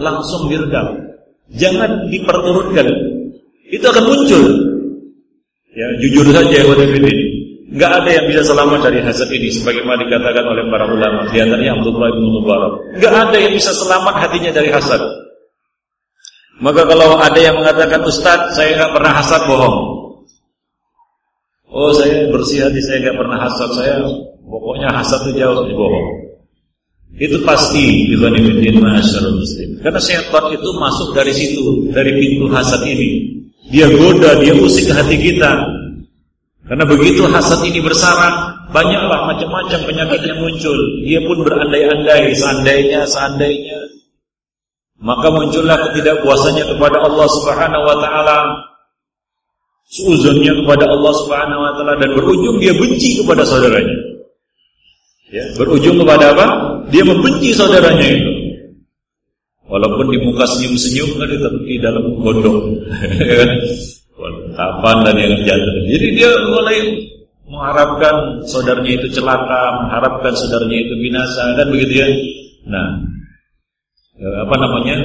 langsung diredam. Jangan diperturutkan. Itu akan muncul. Ya jujur saja ya ini. Nggak ada yang bisa selamat dari hasad ini, sebagaimana dikatakan oleh para ulama. Di antaranya Abdullah bin Mubarak. Nggak ada yang bisa selamat hatinya dari hasad. Maka kalau ada yang mengatakan Ustadz saya nggak pernah hasad bohong. Oh saya bersih hati saya nggak pernah hasad saya pokoknya hasad itu jauh dari bohong. Itu pasti dibandingin masyarakat muslim. Karena setan itu masuk dari situ, dari pintu hasad ini. Dia goda, dia usik hati kita. Karena begitu hasad ini bersarang, banyaklah macam-macam penyakit yang muncul. Dia pun berandai-andai, seandainya, seandainya. Maka muncullah ketidakpuasannya kepada Allah Subhanahu wa taala. Suuzonnya kepada Allah Subhanahu wa taala dan berujung dia benci kepada saudaranya. Ya, berujung kepada apa? Dia membenci saudaranya itu. Walaupun di muka senyum-senyum kan tetap di dalam gondok. Kapan dan yang jatuh. Jadi dia mulai mengharapkan saudaranya itu celaka, mengharapkan saudaranya itu binasa dan begitu ya. Nah, Ya, apa namanya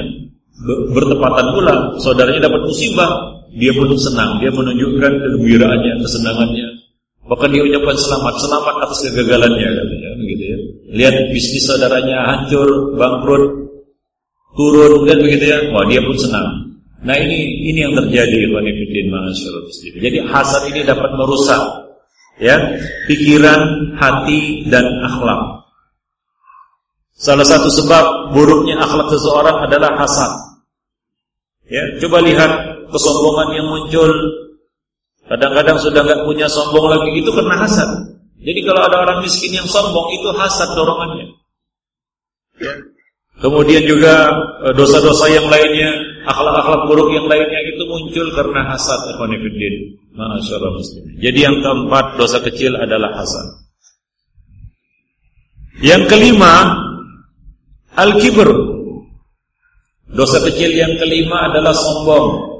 bertepatan pula saudaranya dapat musibah. Dia pun senang dia menunjukkan kegembiraannya kesenangannya. Bahkan dia ucapkan selamat selamat atas kegagalannya katanya begitu ya. Lihat bisnis saudaranya hancur bangkrut turun dan begitu ya. Wah dia pun senang nah ini ini yang terjadi wanifidin muslim jadi hasad ini dapat merusak ya pikiran hati dan akhlak Salah satu sebab buruknya akhlak seseorang adalah hasad. Ya, coba lihat kesombongan yang muncul. Kadang-kadang sudah nggak punya sombong lagi itu karena hasad. Jadi kalau ada orang miskin yang sombong itu hasad dorongannya. Ya. Kemudian juga e, dosa-dosa yang lainnya, akhlak-akhlak buruk yang lainnya itu muncul karena hasad ikhwanifiddin. Masyaallah muslim. Jadi yang keempat dosa kecil adalah hasad. Yang kelima Al-kibr Dosa kecil yang kelima adalah sombong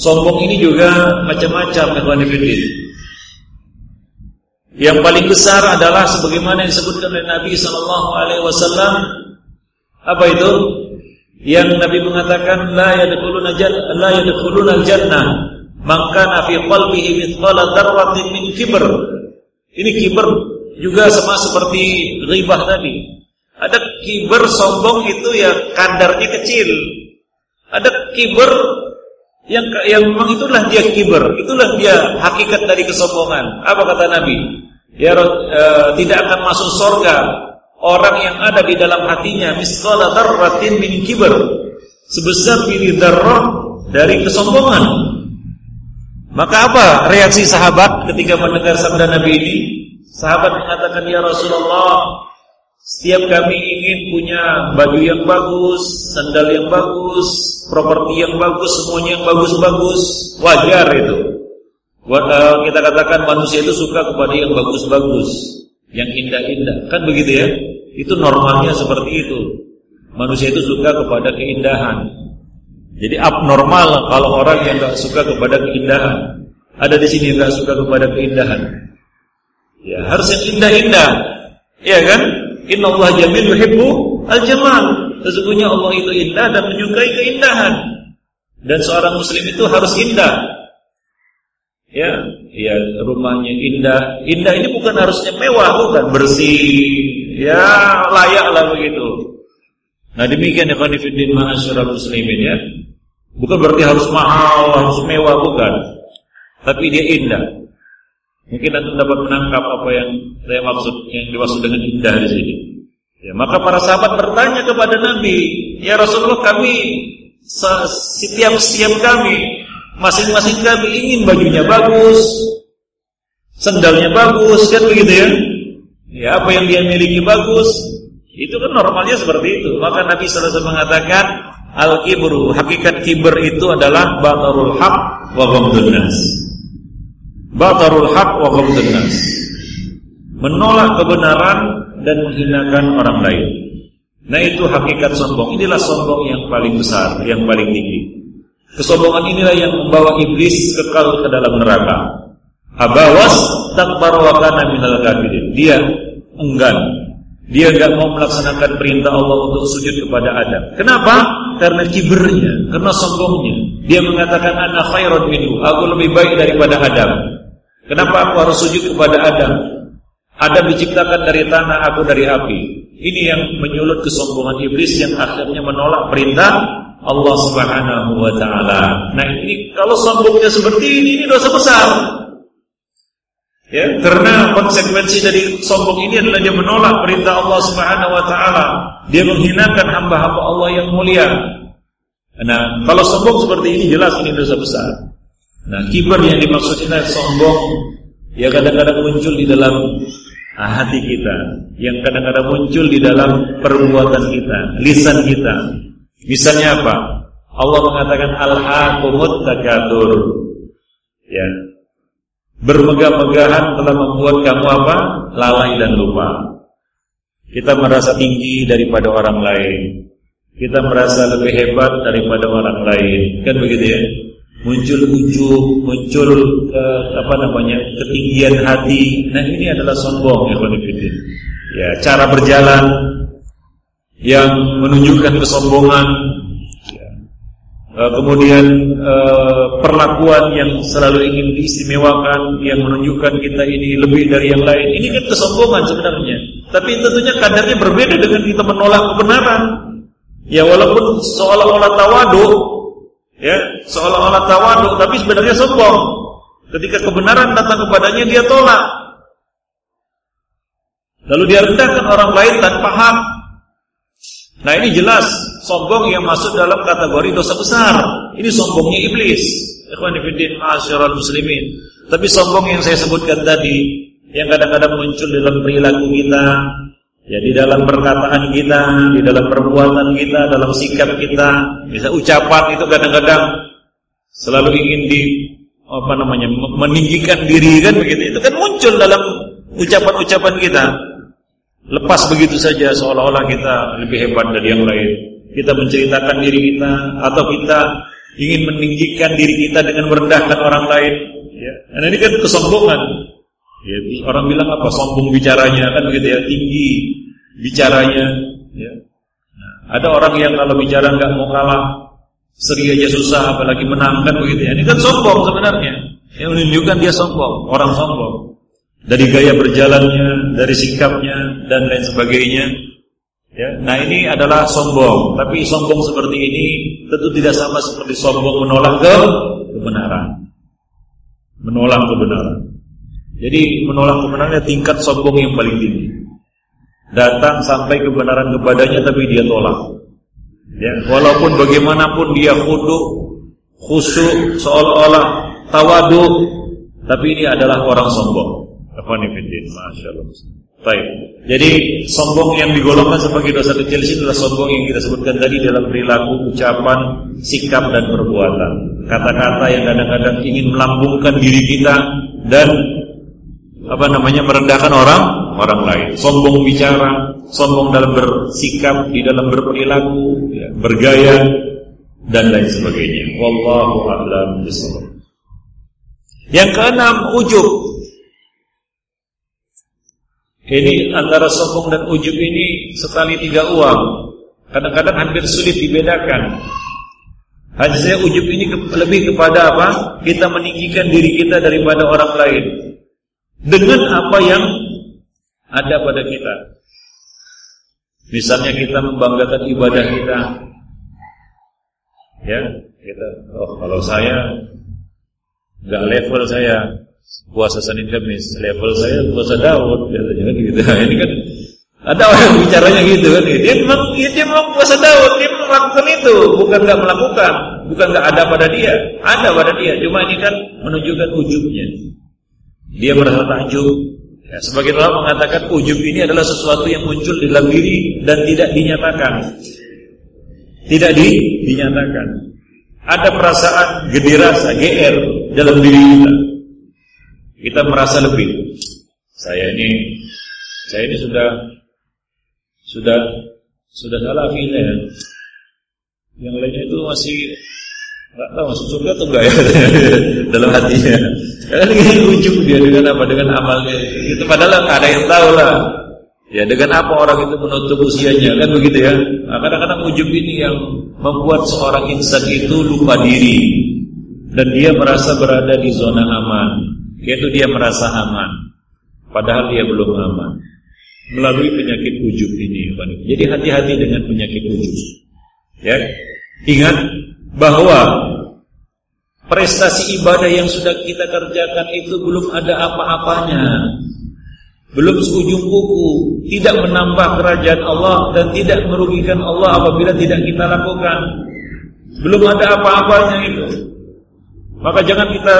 Sombong ini juga macam-macam Yang paling besar adalah sebagaimana yang disebutkan oleh Nabi sallallahu alaihi wasallam apa itu? Yang Nabi mengatakan la yadkhuluna jannah la yadkhuluna al-jannah man kana fi qalbihi mithqala dzarratin min kibr. Ini kibr juga sama seperti ghibah tadi. Ada kiber sombong itu ya kadarnya kecil. Ada kiber yang yang memang itulah dia kiber, itulah dia hakikat dari kesombongan. Apa kata Nabi? Ya e, tidak akan masuk surga orang yang ada di dalam hatinya misqala dzarratin min kiber sebesar biji dzarrah dari kesombongan. Maka apa reaksi sahabat ketika mendengar sabda Nabi ini? Sahabat mengatakan ya Rasulullah Setiap kami ingin punya baju yang bagus Sandal yang bagus Properti yang bagus Semuanya yang bagus-bagus Wajar itu Kita katakan manusia itu suka kepada yang bagus-bagus Yang indah-indah Kan begitu ya Itu normalnya seperti itu Manusia itu suka kepada keindahan Jadi abnormal kalau orang yang gak suka kepada keindahan Ada di sini gak suka kepada keindahan Ya, harus yang indah-indah. Ya kan? Inna Allah jamil yuhibbu al-jamal. Sesungguhnya Allah itu indah dan menyukai keindahan. Dan seorang muslim itu harus indah. Ya, ya rumahnya indah. Indah ini bukan harusnya mewah, bukan bersih. Ya, layaklah begitu. Nah, demikian ya khonifuddin ma'asyiral muslimin ya. Bukan berarti harus mahal, harus mewah bukan. Tapi dia indah. Mungkin anda dapat menangkap apa yang saya maksud yang dimaksud dengan indah di sini. Ya, maka para sahabat bertanya kepada Nabi, "Ya Rasulullah, kami setiap siap kami, masing-masing kami ingin bajunya bagus, sendalnya bagus, kan begitu ya? Ya, apa yang dia miliki bagus, itu kan normalnya seperti itu. Maka Nabi alaihi mengatakan, "Al-kibru, hakikat kibr itu adalah batarul haq wa ghamdun nas." Batarul haq wa ghamdun nas. Menolak kebenaran dan menghinakan orang lain. Nah itu hakikat sombong. Inilah sombong yang paling besar, yang paling tinggi. Kesombongan inilah yang membawa iblis kekal ke dalam neraka. Abawas takbar wa minal kafirin. Dia enggan. Dia enggak mau melaksanakan perintah Allah untuk sujud kepada Adam. Kenapa? Karena kibernya, karena sombongnya. Dia mengatakan ana khairun minhu. Aku lebih baik daripada Adam. Kenapa aku harus sujud kepada Adam? Adam diciptakan dari tanah, aku dari api. Ini yang menyulut kesombongan iblis yang akhirnya menolak perintah Allah Subhanahu wa taala. Nah, ini kalau sombongnya seperti ini ini dosa besar. Ya, karena konsekuensi dari sombong ini adalah dia menolak perintah Allah Subhanahu wa taala. Dia menghinakan hamba-hamba Allah yang mulia. Nah, kalau sombong seperti ini jelas ini dosa besar. Nah, kibar yang dimaksud ini sombong ya kadang-kadang muncul di dalam hati kita, yang kadang-kadang muncul di dalam perbuatan kita, lisan kita. Misalnya apa? Allah mengatakan al-haqumut takatur. Ya, Bermegah-megahan telah membuat kamu apa? Lalai dan lupa. Kita merasa tinggi daripada orang lain. Kita merasa lebih hebat daripada orang lain. Kan begitu ya? Muncul ujub, muncul uh, apa namanya? ketinggian hati. Nah, ini adalah sombong ya Ya, cara berjalan yang menunjukkan kesombongan Eh, kemudian uh, perlakuan yang selalu ingin diistimewakan yang menunjukkan kita ini lebih dari yang lain. Ini kan kesombongan sebenarnya. Tapi tentunya kadarnya berbeda dengan kita menolak kebenaran. Ya walaupun seolah-olah tawadu ya seolah-olah tawadu tapi sebenarnya sombong. Ketika kebenaran datang kepadanya dia tolak. Lalu dia rendahkan orang lain tanpa hak Nah ini jelas sombong yang masuk dalam kategori dosa besar. Ini sombongnya iblis. Muslimin. Tapi sombong yang saya sebutkan tadi yang kadang-kadang muncul dalam perilaku kita, ya di dalam perkataan kita, di dalam perbuatan kita, dalam sikap kita, bisa ucapan itu kadang-kadang selalu ingin di apa namanya meninggikan diri kan begitu. Itu kan muncul dalam ucapan-ucapan kita. Lepas begitu saja seolah-olah kita lebih hebat dari yang lain. Kita menceritakan diri kita atau kita ingin meninggikan diri kita dengan merendahkan orang lain. Ya. Ini kan kesombongan. Ya, orang bilang apa? Sombong bicaranya kan begitu ya, tinggi bicaranya. Ya. Nah, ada orang yang kalau bicara nggak mau kalah, seri aja susah, apalagi menang kan begitu ya. Ini kan sombong sebenarnya. Yang menunjukkan dia sombong, orang sombong dari gaya berjalannya, dari sikapnya dan lain sebagainya. Ya, nah ini adalah sombong, tapi sombong seperti ini tentu tidak sama seperti sombong menolak ke kebenaran. Menolak kebenaran. Jadi menolak kebenarannya tingkat sombong yang paling tinggi. Datang sampai kebenaran kepadanya tapi dia tolak. Ya, walaupun bagaimanapun dia khudu, khusyuk, seolah-olah tawadu, tapi ini adalah orang sombong. Afanifidin, Masya Allah Baik, jadi sombong yang digolongkan sebagai dosa kecil ini adalah sombong yang kita sebutkan tadi dalam perilaku, ucapan, sikap dan perbuatan. Kata-kata yang kadang-kadang ingin melambungkan diri kita dan apa namanya merendahkan orang orang lain. Sombong bicara, sombong dalam bersikap, di dalam berperilaku, ya, bergaya dan lain sebagainya. Wallahu a'lam bishawab. Yang keenam, ujub. Ini antara sombong dan ujub ini setali tiga uang. Kadang-kadang hampir sulit dibedakan. Hanya saya ujub ini lebih kepada apa? Kita meninggikan diri kita daripada orang lain. Dengan apa yang ada pada kita. Misalnya kita membanggakan ibadah kita. Ya, kita oh kalau saya nggak level saya puasa Senin Kamis level saya puasa Daud biasanya gitu. Ini kan ada orang bicaranya gitu kan. Dia memang dia memang puasa Daud dia melakukan itu. Bukan nggak melakukan bukan nggak ada pada dia. Ada pada dia cuma ini kan menunjukkan ujubnya. Dia merasa takjub. Ya, sebagian orang mengatakan ujub ini adalah sesuatu yang muncul di dalam diri dan tidak dinyatakan. Tidak di, dinyatakan. Ada perasaan gede rasa GR dalam diri kita kita merasa lebih. Saya ini saya ini sudah sudah sudah salah ya. Yang lainnya itu masih nggak tahu masuk surga atau enggak ya dalam hatinya. Karena ini ujung dia dengan apa? Dengan amalnya. Itu padahal nggak ada yang tahu lah. Ya dengan apa orang itu menutup usianya kan begitu ya. Nah, kadang-kadang ujub ini yang membuat seorang insan itu lupa diri dan dia merasa berada di zona aman yaitu dia merasa aman padahal dia belum aman melalui penyakit ujub ini. Jadi hati-hati dengan penyakit ujub. Ya, ingat bahwa prestasi ibadah yang sudah kita kerjakan itu belum ada apa-apanya. Belum seujung kuku, tidak menambah kerajaan Allah dan tidak merugikan Allah apabila tidak kita lakukan. Belum ada apa-apanya itu. Maka jangan kita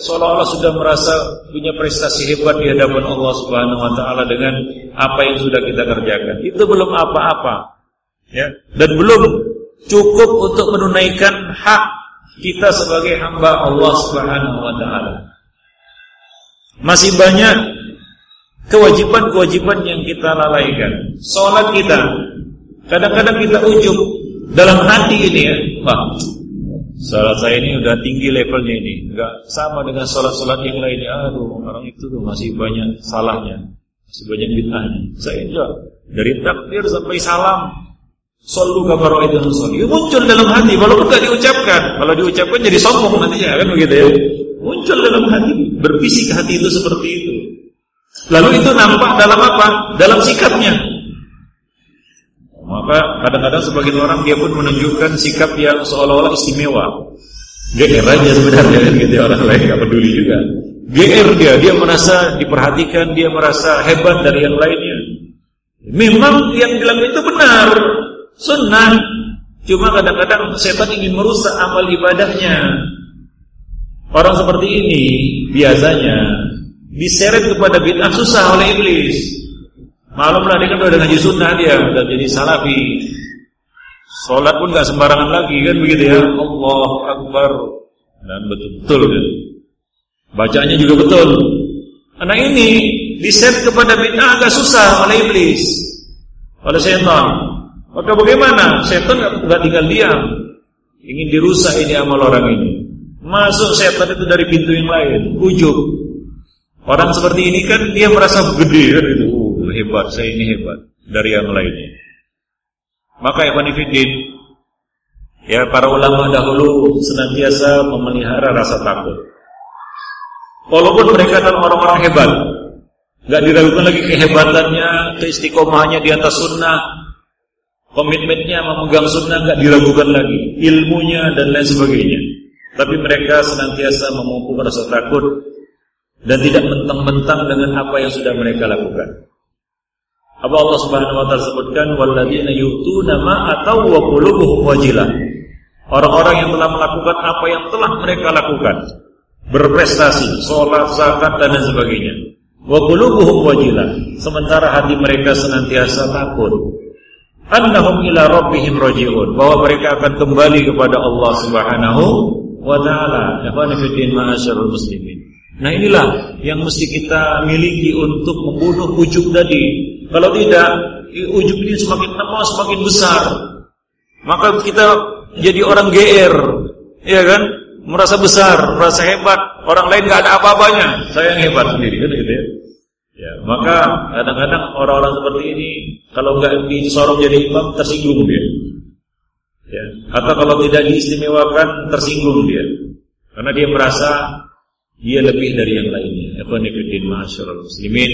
seolah-olah sudah merasa punya prestasi hebat di hadapan Allah Subhanahu wa taala dengan apa yang sudah kita kerjakan. Itu belum apa-apa. Ya, dan belum cukup untuk menunaikan hak kita sebagai hamba Allah Subhanahu wa taala. Masih banyak kewajiban-kewajiban yang kita lalaikan. Salat kita kadang-kadang kita ujub dalam hati ini ya. Wah, Salat saya ini udah tinggi levelnya ini, enggak sama dengan salat-salat yang lainnya. Aduh, orang itu tuh masih banyak salahnya, masih banyak bid'ahnya. Saya enggak dari takbir sampai salam, Sallu kama itu sholli. Muncul dalam hati walaupun enggak diucapkan. Kalau diucapkan jadi sombong nantinya kan begitu ya. Muncul dalam hati, berbisik hati itu seperti itu. Lalu itu nampak dalam apa? Dalam sikapnya. Maka kadang-kadang sebagian orang dia pun menunjukkan sikap yang seolah-olah istimewa. GR aja sebenarnya kan gitu orang lain nggak peduli juga. GR dia, dia merasa diperhatikan, dia merasa hebat dari yang lainnya. Memang yang dilakukan itu benar, sunnah. Cuma kadang-kadang setan ingin merusak amal ibadahnya. Orang seperti ini biasanya diseret kepada bid'ah susah oleh iblis. Malumlah dia kan udah ngaji sunnah dia, udah jadi salafi. Sholat pun gak sembarangan lagi kan begitu ya. Allah Akbar. Dan betul-betul kan. Bacanya juga betul. Anak ini diset kepada bid'ah agak susah oleh iblis. Oleh setan. Maka bagaimana? Setan gak tinggal diam. Ingin dirusak ini amal orang ini. Masuk setan itu dari pintu yang lain. Ujub. Orang seperti ini kan dia merasa gede kan itu hebat, saya ini hebat dari yang lainnya. Maka Ibn Fiddin, ya para ulama dahulu senantiasa memelihara rasa takut. Walaupun mereka adalah orang-orang hebat, nggak diragukan lagi kehebatannya, keistiqomahannya di atas sunnah, komitmennya memegang sunnah nggak diragukan lagi, ilmunya dan lain sebagainya. Tapi mereka senantiasa memupuk rasa takut dan tidak mentang-mentang dengan apa yang sudah mereka lakukan. Apa Allah Subhanahu wa taala sebutkan walladzina yu'tuna ma atau wa qulubuhum wajilah. Orang-orang yang telah melakukan apa yang telah mereka lakukan, berprestasi, sholat, zakat dan lain sebagainya. Wa qulubuhum wajilah. Sementara hati mereka senantiasa takut. Annahum ila rabbihim raji'un. Bahwa mereka akan kembali kepada Allah Subhanahu wa taala. Din ma'asyarul muslimin. Nah inilah yang mesti kita miliki untuk membunuh ujub tadi kalau tidak, ujub ini semakin lama semakin besar. Maka kita jadi orang GR, ya kan? Merasa besar, merasa hebat. Orang lain nggak ada apa-apanya. Saya yang hebat sendiri, kan gitu ya. Ya, maka kadang-kadang orang-orang seperti ini kalau nggak disorong jadi imam tersinggung dia. Ya, atau kalau tidak diistimewakan tersinggung dia. Karena dia merasa dia lebih dari yang lainnya. Ikhwan fillah muslimin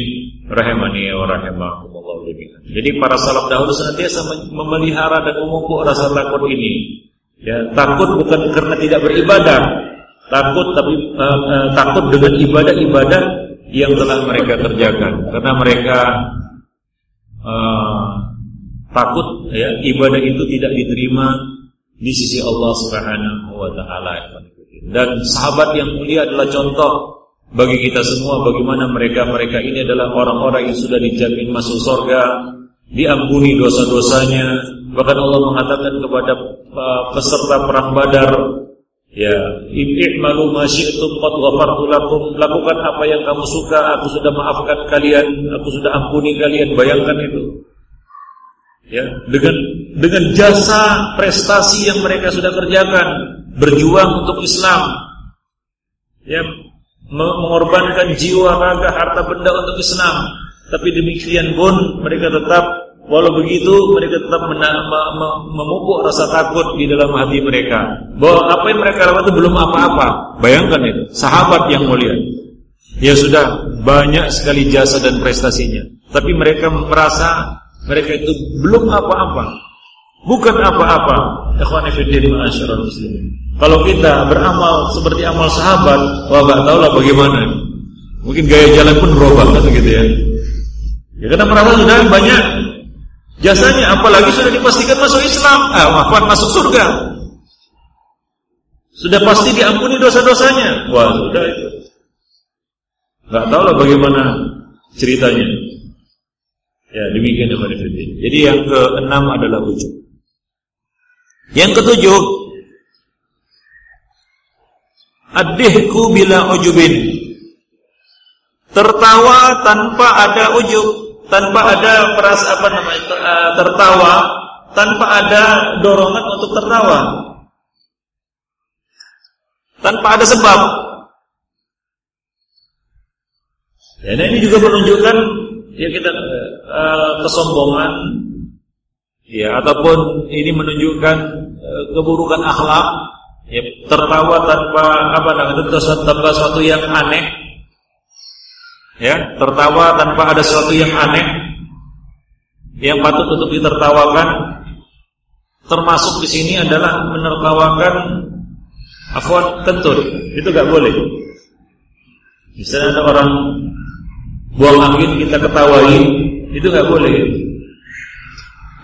rahimani wa rahimakumullah. Jadi para salaf dahulu senantiasa memelihara dan memupuk rasa takut ini. Ya, takut bukan karena tidak beribadah, takut tapi uh, uh, takut dengan ibadah-ibadah yang telah mereka kerjakan karena mereka uh, takut ya ibadah itu tidak diterima di sisi Allah Subhanahu wa taala. Dan sahabat yang mulia adalah contoh bagi kita semua bagaimana mereka-mereka ini adalah orang-orang yang sudah dijamin masuk surga, diampuni dosa-dosanya. Bahkan Allah mengatakan kepada uh, peserta perang Badar, ya, i'malu ma syi'tum qad ghafartu lakum. Lakukan apa yang kamu suka, aku sudah maafkan kalian, aku sudah ampuni kalian. Bayangkan itu. Ya, dengan dengan jasa prestasi yang mereka sudah kerjakan, berjuang untuk Islam. Ya, mengorbankan jiwa, raga, harta benda untuk Islam. Tapi demikian pun mereka tetap walau begitu mereka tetap memupuk rasa takut di dalam hati mereka bahwa apa yang mereka lakukan itu belum apa-apa. Bayangkan itu, sahabat yang mulia. Ya sudah banyak sekali jasa dan prestasinya. Tapi mereka merasa mereka itu belum apa-apa. Bukan apa-apa. Ikhwan fillah muslimin. Kalau kita beramal seperti amal sahabat, wah enggak tahu lah bagaimana. Mungkin gaya jalan pun berubah kan gitu ya. Ya karena merasa sudah banyak jasanya, apalagi sudah dipastikan masuk Islam, ah, maafkan masuk surga. Sudah pasti diampuni dosa-dosanya. Wah, sudah itu. Enggak tahu lah bagaimana ceritanya. Ya, demikian Ibn Jadi yang keenam adalah ujub. Yang ketujuh, adihku bila ujubin. Tertawa tanpa ada ujub, tanpa ada perasaan apa namanya eh, tertawa, tanpa ada dorongan untuk tertawa. Tanpa ada sebab. Ya, nah ini juga menunjukkan ya kita uh, kesombongan ya ataupun ini menunjukkan uh, keburukan akhlak ya tertawa tanpa apa namanya tanpa sesuatu yang aneh. Ya tertawa tanpa ada sesuatu yang aneh. Yang patut untuk ditertawakan termasuk di sini adalah menertawakan afwan kentut. Itu gak boleh. Misalnya ada orang buang angin kita ketawain itu nggak boleh.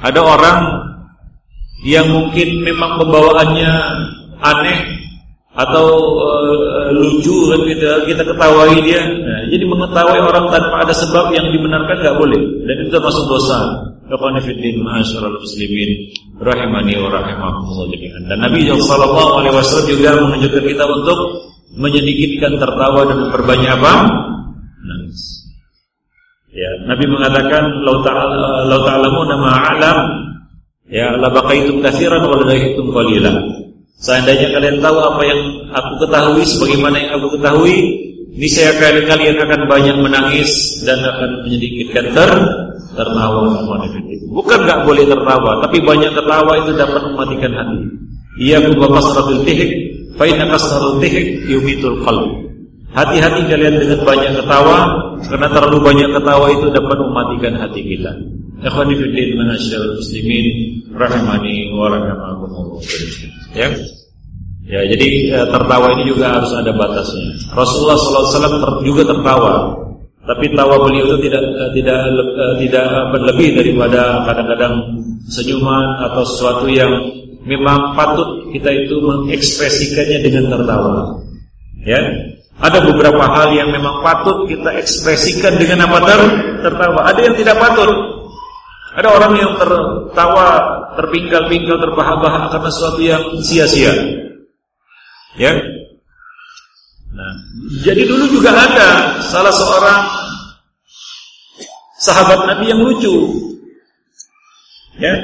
Ada orang yang mungkin memang pembawaannya aneh atau uh, lucu kan kita kita ketawain dia. Nah, jadi mengetahui orang tanpa ada sebab yang dibenarkan nggak boleh dan itu termasuk dosa. Ikhwan fillah muslimin rahimani wa rahimakumullah jami'an. Dan Nabi sallallahu alaihi wasallam juga menunjukkan kita untuk menyedikitkan tertawa dan memperbanyak apa? Nangis. Ya, Nabi mengatakan lau ta'ala lau ta'lamuna ma a'lam ya la baqaitum katsiran wa la qalila. Seandainya kalian tahu apa yang aku ketahui sebagaimana yang aku ketahui, niscaya kalian kalian akan banyak menangis dan akan menyedikitkan ter tertawa Bukan enggak boleh tertawa, tapi banyak tertawa itu dapat mematikan hati. Ia kubaqasratul tihik fa inna kasratul tihik yumitul qalb. Hati-hati kalian dengan banyak ketawa karena terlalu banyak ketawa itu dapat mematikan hati kita. Ikhwani fillah manasyal muslimin rahimani wa rahimakumullah. Ya. Ya, jadi eh, tertawa ini juga harus ada batasnya. Rasulullah SAW juga tertawa, tapi tawa beliau itu tidak eh, tidak eh, tidak berlebih daripada kadang-kadang senyuman atau sesuatu yang memang patut kita itu mengekspresikannya dengan tertawa. Ya, ada beberapa hal yang memang patut kita ekspresikan dengan apa ter tertawa. Ada yang tidak patut. Ada orang yang tertawa, terpinggal-pinggal, terbahak-bahak karena sesuatu yang sia-sia. Ya. Nah, jadi dulu juga ada salah seorang sahabat Nabi yang lucu. Ya.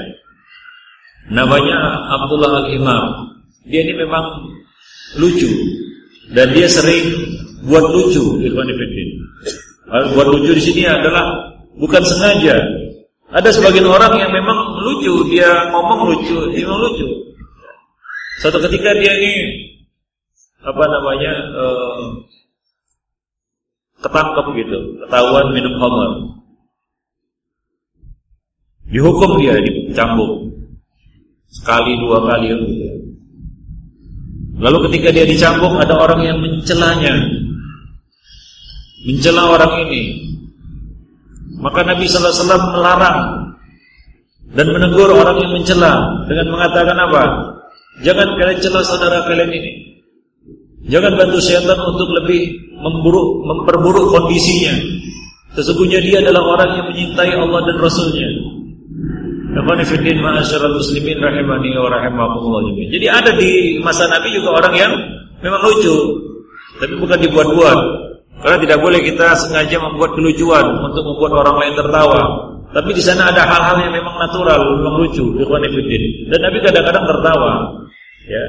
Namanya Abdullah Al-Imam. Dia ini memang lucu dan dia sering buat lucu ikhwan Buat lucu di sini adalah bukan sengaja. Ada sebagian orang yang memang lucu, dia ngomong lucu, dia ngomong lucu. Satu ketika dia ini apa namanya uh, ketangkep gitu, ketahuan minum khamar. Dihukum dia, dicambuk sekali dua kali gitu. Lalu ketika dia dicambuk ada orang yang mencelanya. Mencela orang ini. Maka Nabi sallallahu alaihi wasallam melarang dan menegur orang yang mencela dengan mengatakan apa? Jangan kalian cela saudara kalian ini. Jangan bantu syaitan untuk lebih memburuk, memperburuk kondisinya. Sesungguhnya dia adalah orang yang menyintai Allah dan Rasulnya. Muslimin rahimani wa. Jadi ada di masa Nabi juga orang yang memang lucu, tapi bukan dibuat-buat. Karena tidak boleh kita sengaja membuat kelucuan untuk membuat orang lain tertawa. Tapi di sana ada hal-hal yang memang natural, memang lucu, fiddin. Dan Nabi kadang-kadang tertawa. Ya.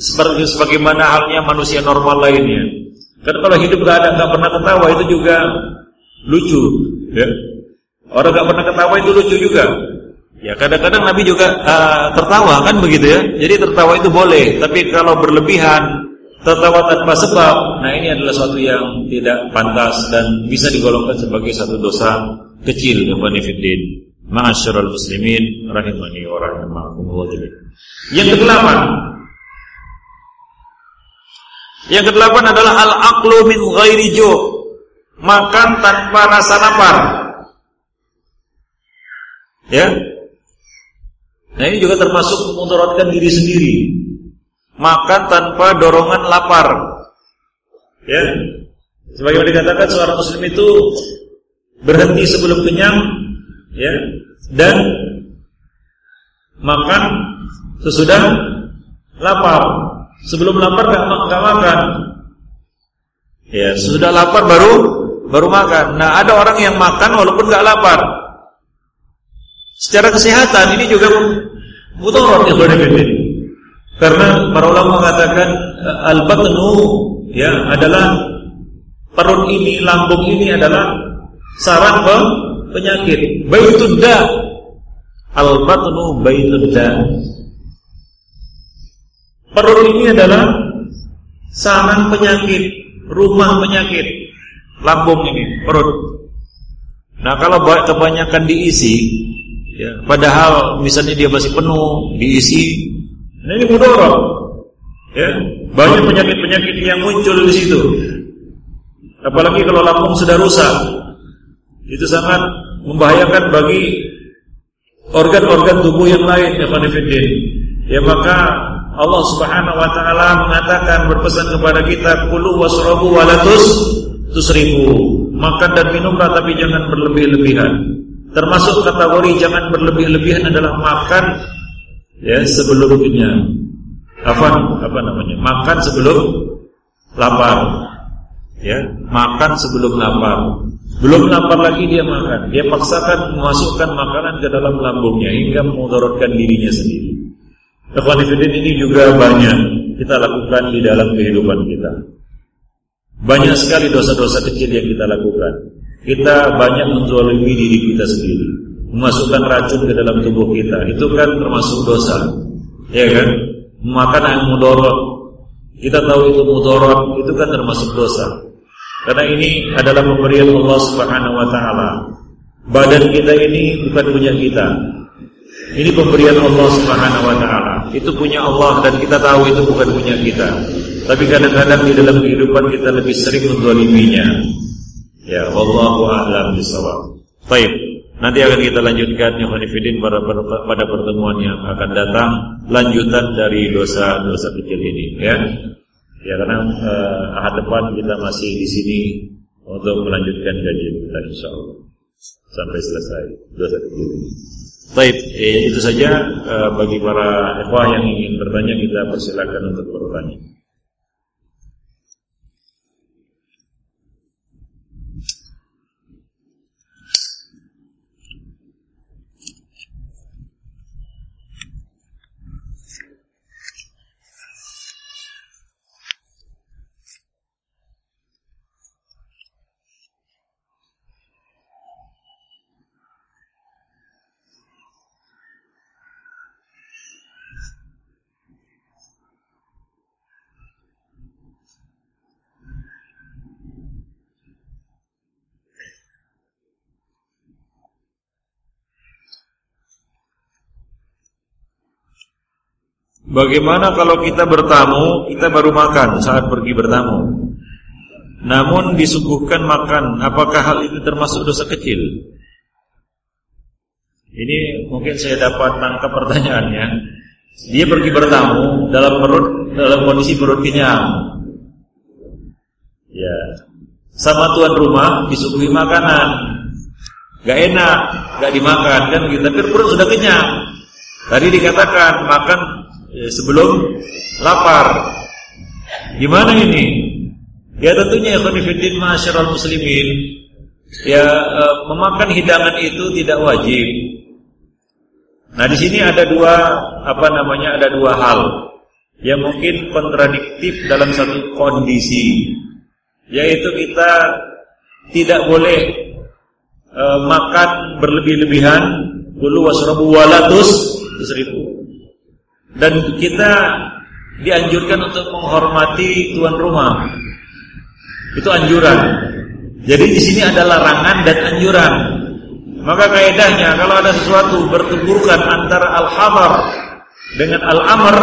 Seperti sebagaimana halnya manusia normal lainnya. Karena kalau hidup gak ada nggak pernah tertawa itu juga lucu, ya. Orang gak pernah ketawa itu lucu juga. Ya kadang-kadang Nabi juga uh, tertawa kan begitu ya. Jadi tertawa itu boleh, tapi kalau berlebihan tertawa tanpa sebab, nah ini adalah suatu yang tidak pantas dan bisa digolongkan sebagai satu dosa kecil ikhwan fillah. Ma'asyiral muslimin rahimani wa rahimakumullah. Yang kedelapan Yang kedelapan adalah al-aqlu min ghairi makan tanpa rasa lapar. Ya. Nah ini juga termasuk memudaratkan diri sendiri. Makan tanpa dorongan lapar. Ya. Sebagaimana dikatakan seorang muslim itu berhenti sebelum kenyang ya dan makan sesudah lapar. Sebelum lapar enggak makan. Ya, sesudah lapar baru baru makan. Nah, ada orang yang makan walaupun nggak lapar. Secara kesehatan ini juga mudarat ya Karena para ulama mengatakan eh, al-batnu ya adalah perut ini, lambung ini adalah sarang penyakit. Baitud da. Al-batnu baitud da. Perut ini adalah sarang penyakit, rumah penyakit lambung ini, perut. Nah, kalau kebanyakan diisi, ya, padahal misalnya dia masih penuh, diisi, nah ini mudorot. Ya, banyak penyakit-penyakit yang muncul di situ. Apalagi kalau lambung sudah rusak. Itu sangat membahayakan bagi organ-organ tubuh yang lain ya Fanifidin. Ya maka Allah Subhanahu wa taala mengatakan berpesan kepada kita kulu wasrabu walatus tusrifu makan dan minumlah tapi jangan berlebih-lebihan termasuk kategori jangan berlebih-lebihan adalah makan ya sebelum kenyang apa apa namanya? Makan sebelum lapar. Ya makan sebelum lapar. Belum lapar lagi dia makan. Dia paksakan memasukkan makanan ke dalam lambungnya hingga memudaratkan dirinya sendiri. Ikhwan ini juga banyak kita lakukan di dalam kehidupan kita. Banyak sekali dosa-dosa kecil yang kita lakukan. Kita banyak menzalimi diri kita sendiri, memasukkan racun ke dalam tubuh kita. Itu kan termasuk dosa. Ya kan? Makan yang mudorot. Kita tahu itu mudorot, itu kan termasuk dosa. Karena ini adalah pemberian Allah Subhanahu wa taala. Badan kita ini bukan punya kita. Ini pemberian Allah Subhanahu wa taala. Itu punya Allah dan kita tahu itu bukan punya kita. Tapi kadang-kadang di dalam kehidupan kita lebih sering mendoliminya. Ya, wallahu a'lam bishawab. Baik, nanti akan kita lanjutkan ya Khanifidin pada pada pertemuan yang akan datang lanjutan dari dosa-dosa kecil ini ya. Ya karena eh, ahad depan kita masih di sini untuk melanjutkan kajian kita insyaallah sampai selesai dosa kecil ini. Baik, eh, itu saja eh, bagi para ikhwah yang ingin bertanya kita persilakan untuk bertanya. Bagaimana kalau kita bertamu, kita baru makan saat pergi bertamu. Namun disuguhkan makan, apakah hal itu termasuk dosa kecil? Ini mungkin saya dapat tangkap pertanyaannya. Dia pergi bertamu dalam perut dalam kondisi perut kenyang. Ya. Sama tuan rumah disuguhi makanan. Gak enak, gak dimakan kan gitu. Tapi perut sudah kenyang. Tadi dikatakan makan ya, sebelum lapar. Gimana ini? Ya tentunya ikhwanifiddin masyarakat muslimin ya e, memakan hidangan itu tidak wajib. Nah di sini ada dua apa namanya ada dua hal yang mungkin kontradiktif dalam satu kondisi, yaitu kita tidak boleh e, makan berlebih-lebihan dulu wasrabu walatus seribu dan kita dianjurkan untuk menghormati tuan rumah. Itu anjuran. Jadi di sini ada larangan dan anjuran. Maka kaidahnya kalau ada sesuatu bertuburkan antara al-hadar dengan al-amr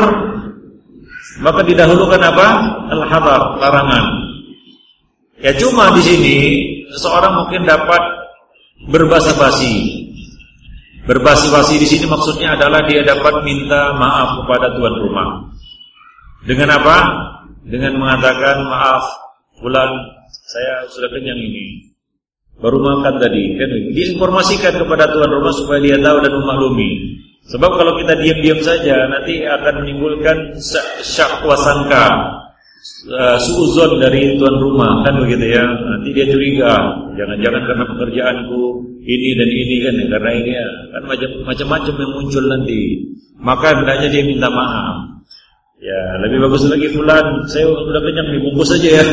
maka didahulukan apa? Al-hadar, larangan. Ya cuma di sini seseorang mungkin dapat berbasa-basi. Berbasa-basi di sini maksudnya adalah dia dapat minta maaf kepada tuan rumah. Dengan apa? Dengan mengatakan maaf, bulan saya sudah kenyang ini. Baru makan tadi, kan? Diinformasikan kepada tuan rumah supaya dia tahu dan memaklumi. Sebab kalau kita diam-diam saja nanti akan menimbulkan syak wasangka, uh, suuzon dari tuan rumah kan begitu ya. Nanti dia curiga, jangan-jangan karena pekerjaanku ini dan ini kan karena ini ya, kan macam-macam yang muncul nanti. Maka hendaknya dia minta maaf. Ya, lebih bagus lagi fulan, saya sudah kenyang dibungkus saja ya.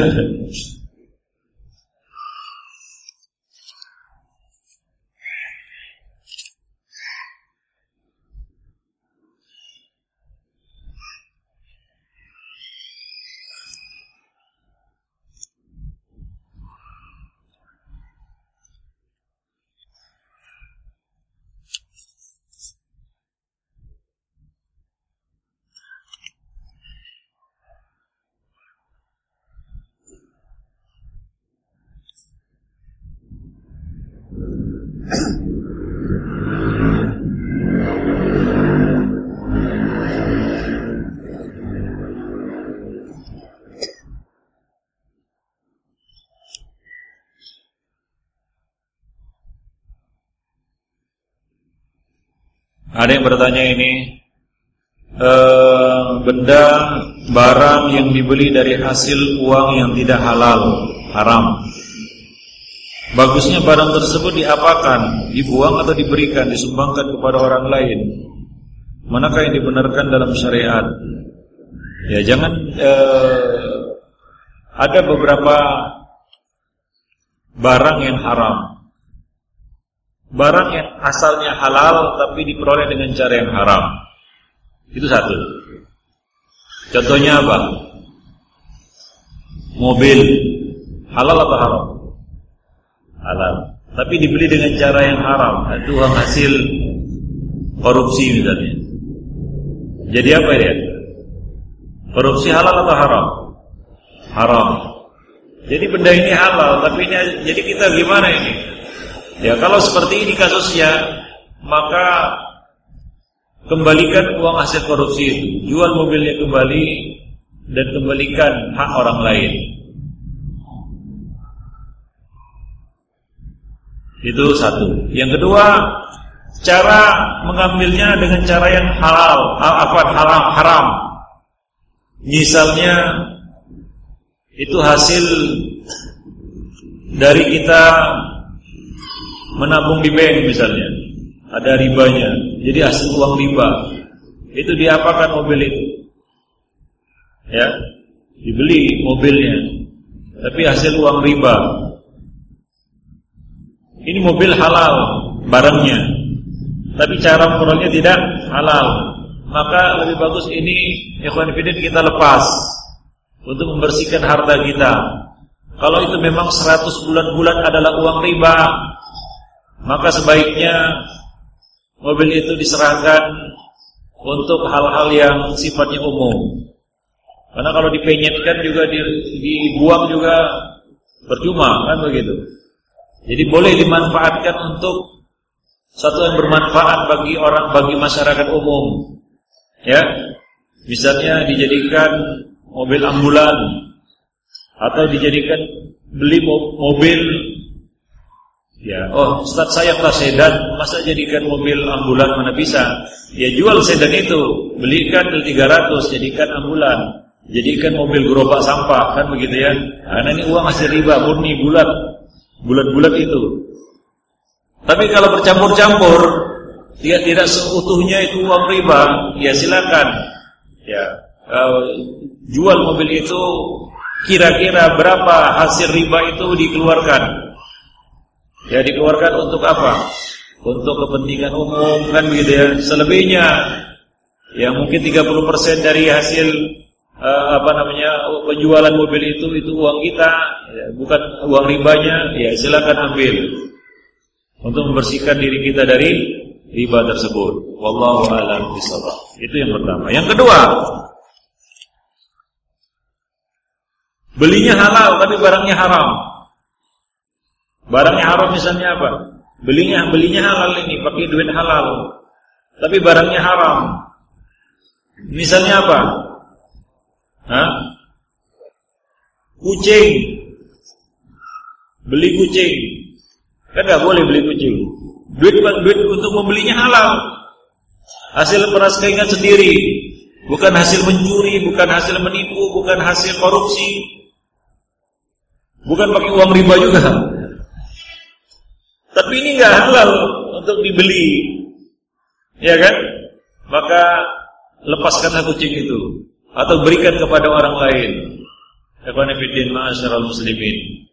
Ada yang bertanya ini e, Benda barang yang dibeli dari hasil uang yang tidak halal Haram. Bagusnya barang tersebut diapakan? Dibuang atau diberikan Disumbangkan kepada orang lain? Manakah yang dibenarkan dalam syariat? Ya jangan e, Ada beberapa Barang yang haram barang yang asalnya halal tapi diperoleh dengan cara yang haram. Itu satu. Contohnya apa? Mobil halal atau haram? Halal. Tapi dibeli dengan cara yang haram. Itu hasil korupsi misalnya. Jadi apa dia? Korupsi halal atau haram? Haram. Jadi benda ini halal, tapi ini jadi kita gimana ini? Ya kalau seperti ini kasusnya Maka Kembalikan uang hasil korupsi itu. Jual mobilnya kembali Dan kembalikan hak orang lain. Itu satu. Yang kedua Cara mengambilnya dengan cara yang halal. Apa haram, haram. Misalnya Itu hasil Dari kita menabung di bank misalnya, ada ribanya, jadi hasil uang riba, itu diapakan mobil itu? Ya, dibeli mobilnya, tapi hasil uang riba. Ini mobil halal barangnya, tapi cara memperolehnya tidak halal. Maka lebih bagus ini ikhwan kita lepas untuk membersihkan harta kita. Kalau itu memang 100 bulan-bulan adalah uang riba, maka sebaiknya mobil itu diserahkan untuk hal-hal yang sifatnya umum. Karena kalau dipenyetkan juga dibuang juga percuma kan begitu. Jadi boleh dimanfaatkan untuk satu yang bermanfaat bagi orang bagi masyarakat umum. Ya. Misalnya dijadikan mobil ambulan atau dijadikan beli mobil Ya, oh Ustaz saya tak sedan, masa jadikan mobil ambulan mana bisa? Ya jual sedan itu, belikan 300, jadikan ambulan, jadikan mobil gerobak sampah, kan begitu ya? Karena ini uang hasil riba, murni bulat, bulat-bulat itu. Tapi kalau bercampur-campur, tidak tidak seutuhnya itu uang riba, ya silakan. Ya, uh, jual mobil itu kira-kira berapa hasil riba itu dikeluarkan? Ya dikeluarkan untuk apa? Untuk kepentingan umum kan begitu ya. Selebihnya ya mungkin 30% dari hasil uh, apa namanya penjualan mobil itu itu uang kita, ya, bukan uang ribanya, ya silakan ambil. untuk membersihkan diri kita dari riba tersebut. Wallahu a'lam bishawab. Itu yang pertama. Yang kedua, belinya halal tapi barangnya haram. Barangnya haram misalnya apa? Belinya belinya halal ini pakai duit halal. Tapi barangnya haram. Misalnya apa? Hah? Kucing. Beli kucing. Kan nggak boleh beli kucing. Duit duit untuk membelinya halal. Hasil peras keringat sendiri, bukan hasil mencuri, bukan hasil menipu, bukan hasil korupsi. Bukan pakai uang riba juga. Tapi ini nggak halal untuk dibeli. Ya kan? Maka lepaskanlah kucing itu atau berikan kepada orang lain. Evanifidin ma'asyiral muslimin.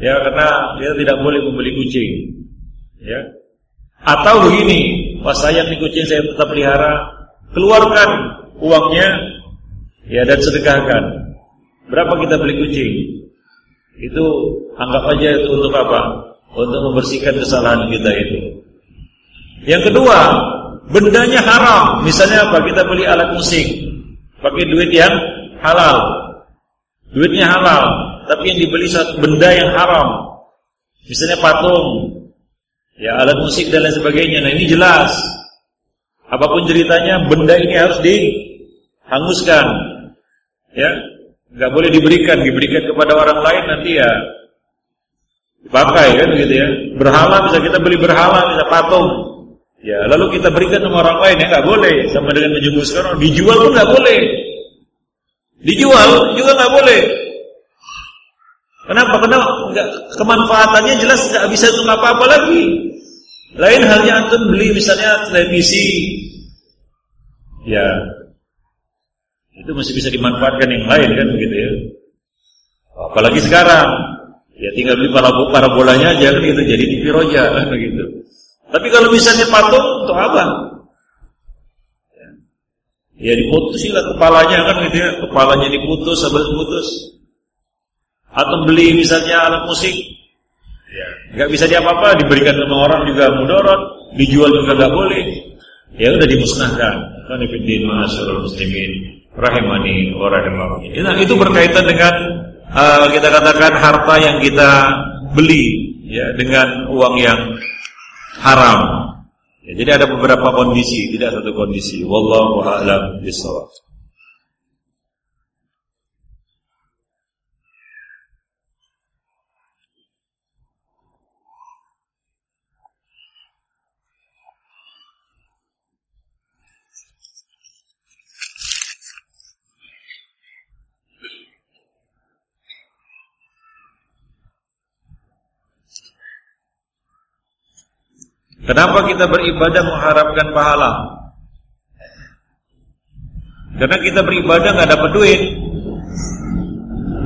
Ya karena kita tidak boleh membeli kucing. Ya. Atau begini, pas sayang nih kucing saya tetap pelihara, keluarkan uangnya ya dan sedekahkan. Berapa kita beli kucing? Itu anggap aja itu untuk apa? Untuk membersihkan kesalahan kita itu. Yang kedua, bendanya haram. Misalnya apa? Kita beli alat musik pakai duit yang halal. Duitnya halal, tapi yang dibeli satu benda yang haram. Misalnya patung, ya alat musik dan lain sebagainya. Nah ini jelas. Apa pun ceritanya, benda ini harus dihanguskan. Ya, nggak boleh diberikan, diberikan kepada orang lain nanti ya dipakai kan gitu ya. Berhala bisa kita beli berhala, bisa patung. Ya, lalu kita berikan sama orang lain ya nggak boleh. Sama dengan menjumuskan orang, dijual pun nggak boleh. Dijual juga nggak boleh. Kenapa? Karena enggak, kemanfaatannya jelas nggak bisa untuk apa-apa lagi. Lain halnya antum beli misalnya televisi, ya itu masih bisa dimanfaatkan yang lain kan begitu ya. Apalagi sekarang, ya tinggal beli para para bolanya aja kan gitu, jadi TV roja kan begitu. Tapi kalau misalnya patung untuk apa? Ya diputusilah kepalanya kan gitu ya, kepalanya diputus, sambil putus. Atau beli misalnya alat musik, ya nggak bisa diapa-apa, diberikan sama orang juga mudorot, dijual juga nggak boleh. Ya udah dimusnahkan. Qanifiddin ma'asyiral muslimin rahimani wa rahimahum. Nah, itu berkaitan dengan uh, kita katakan harta yang kita beli ya dengan uang yang haram. Ya, jadi ada beberapa kondisi, tidak satu kondisi. Wallahu a'lam bishawab. Kenapa kita beribadah mengharapkan pahala? Karena kita beribadah nggak dapat duit,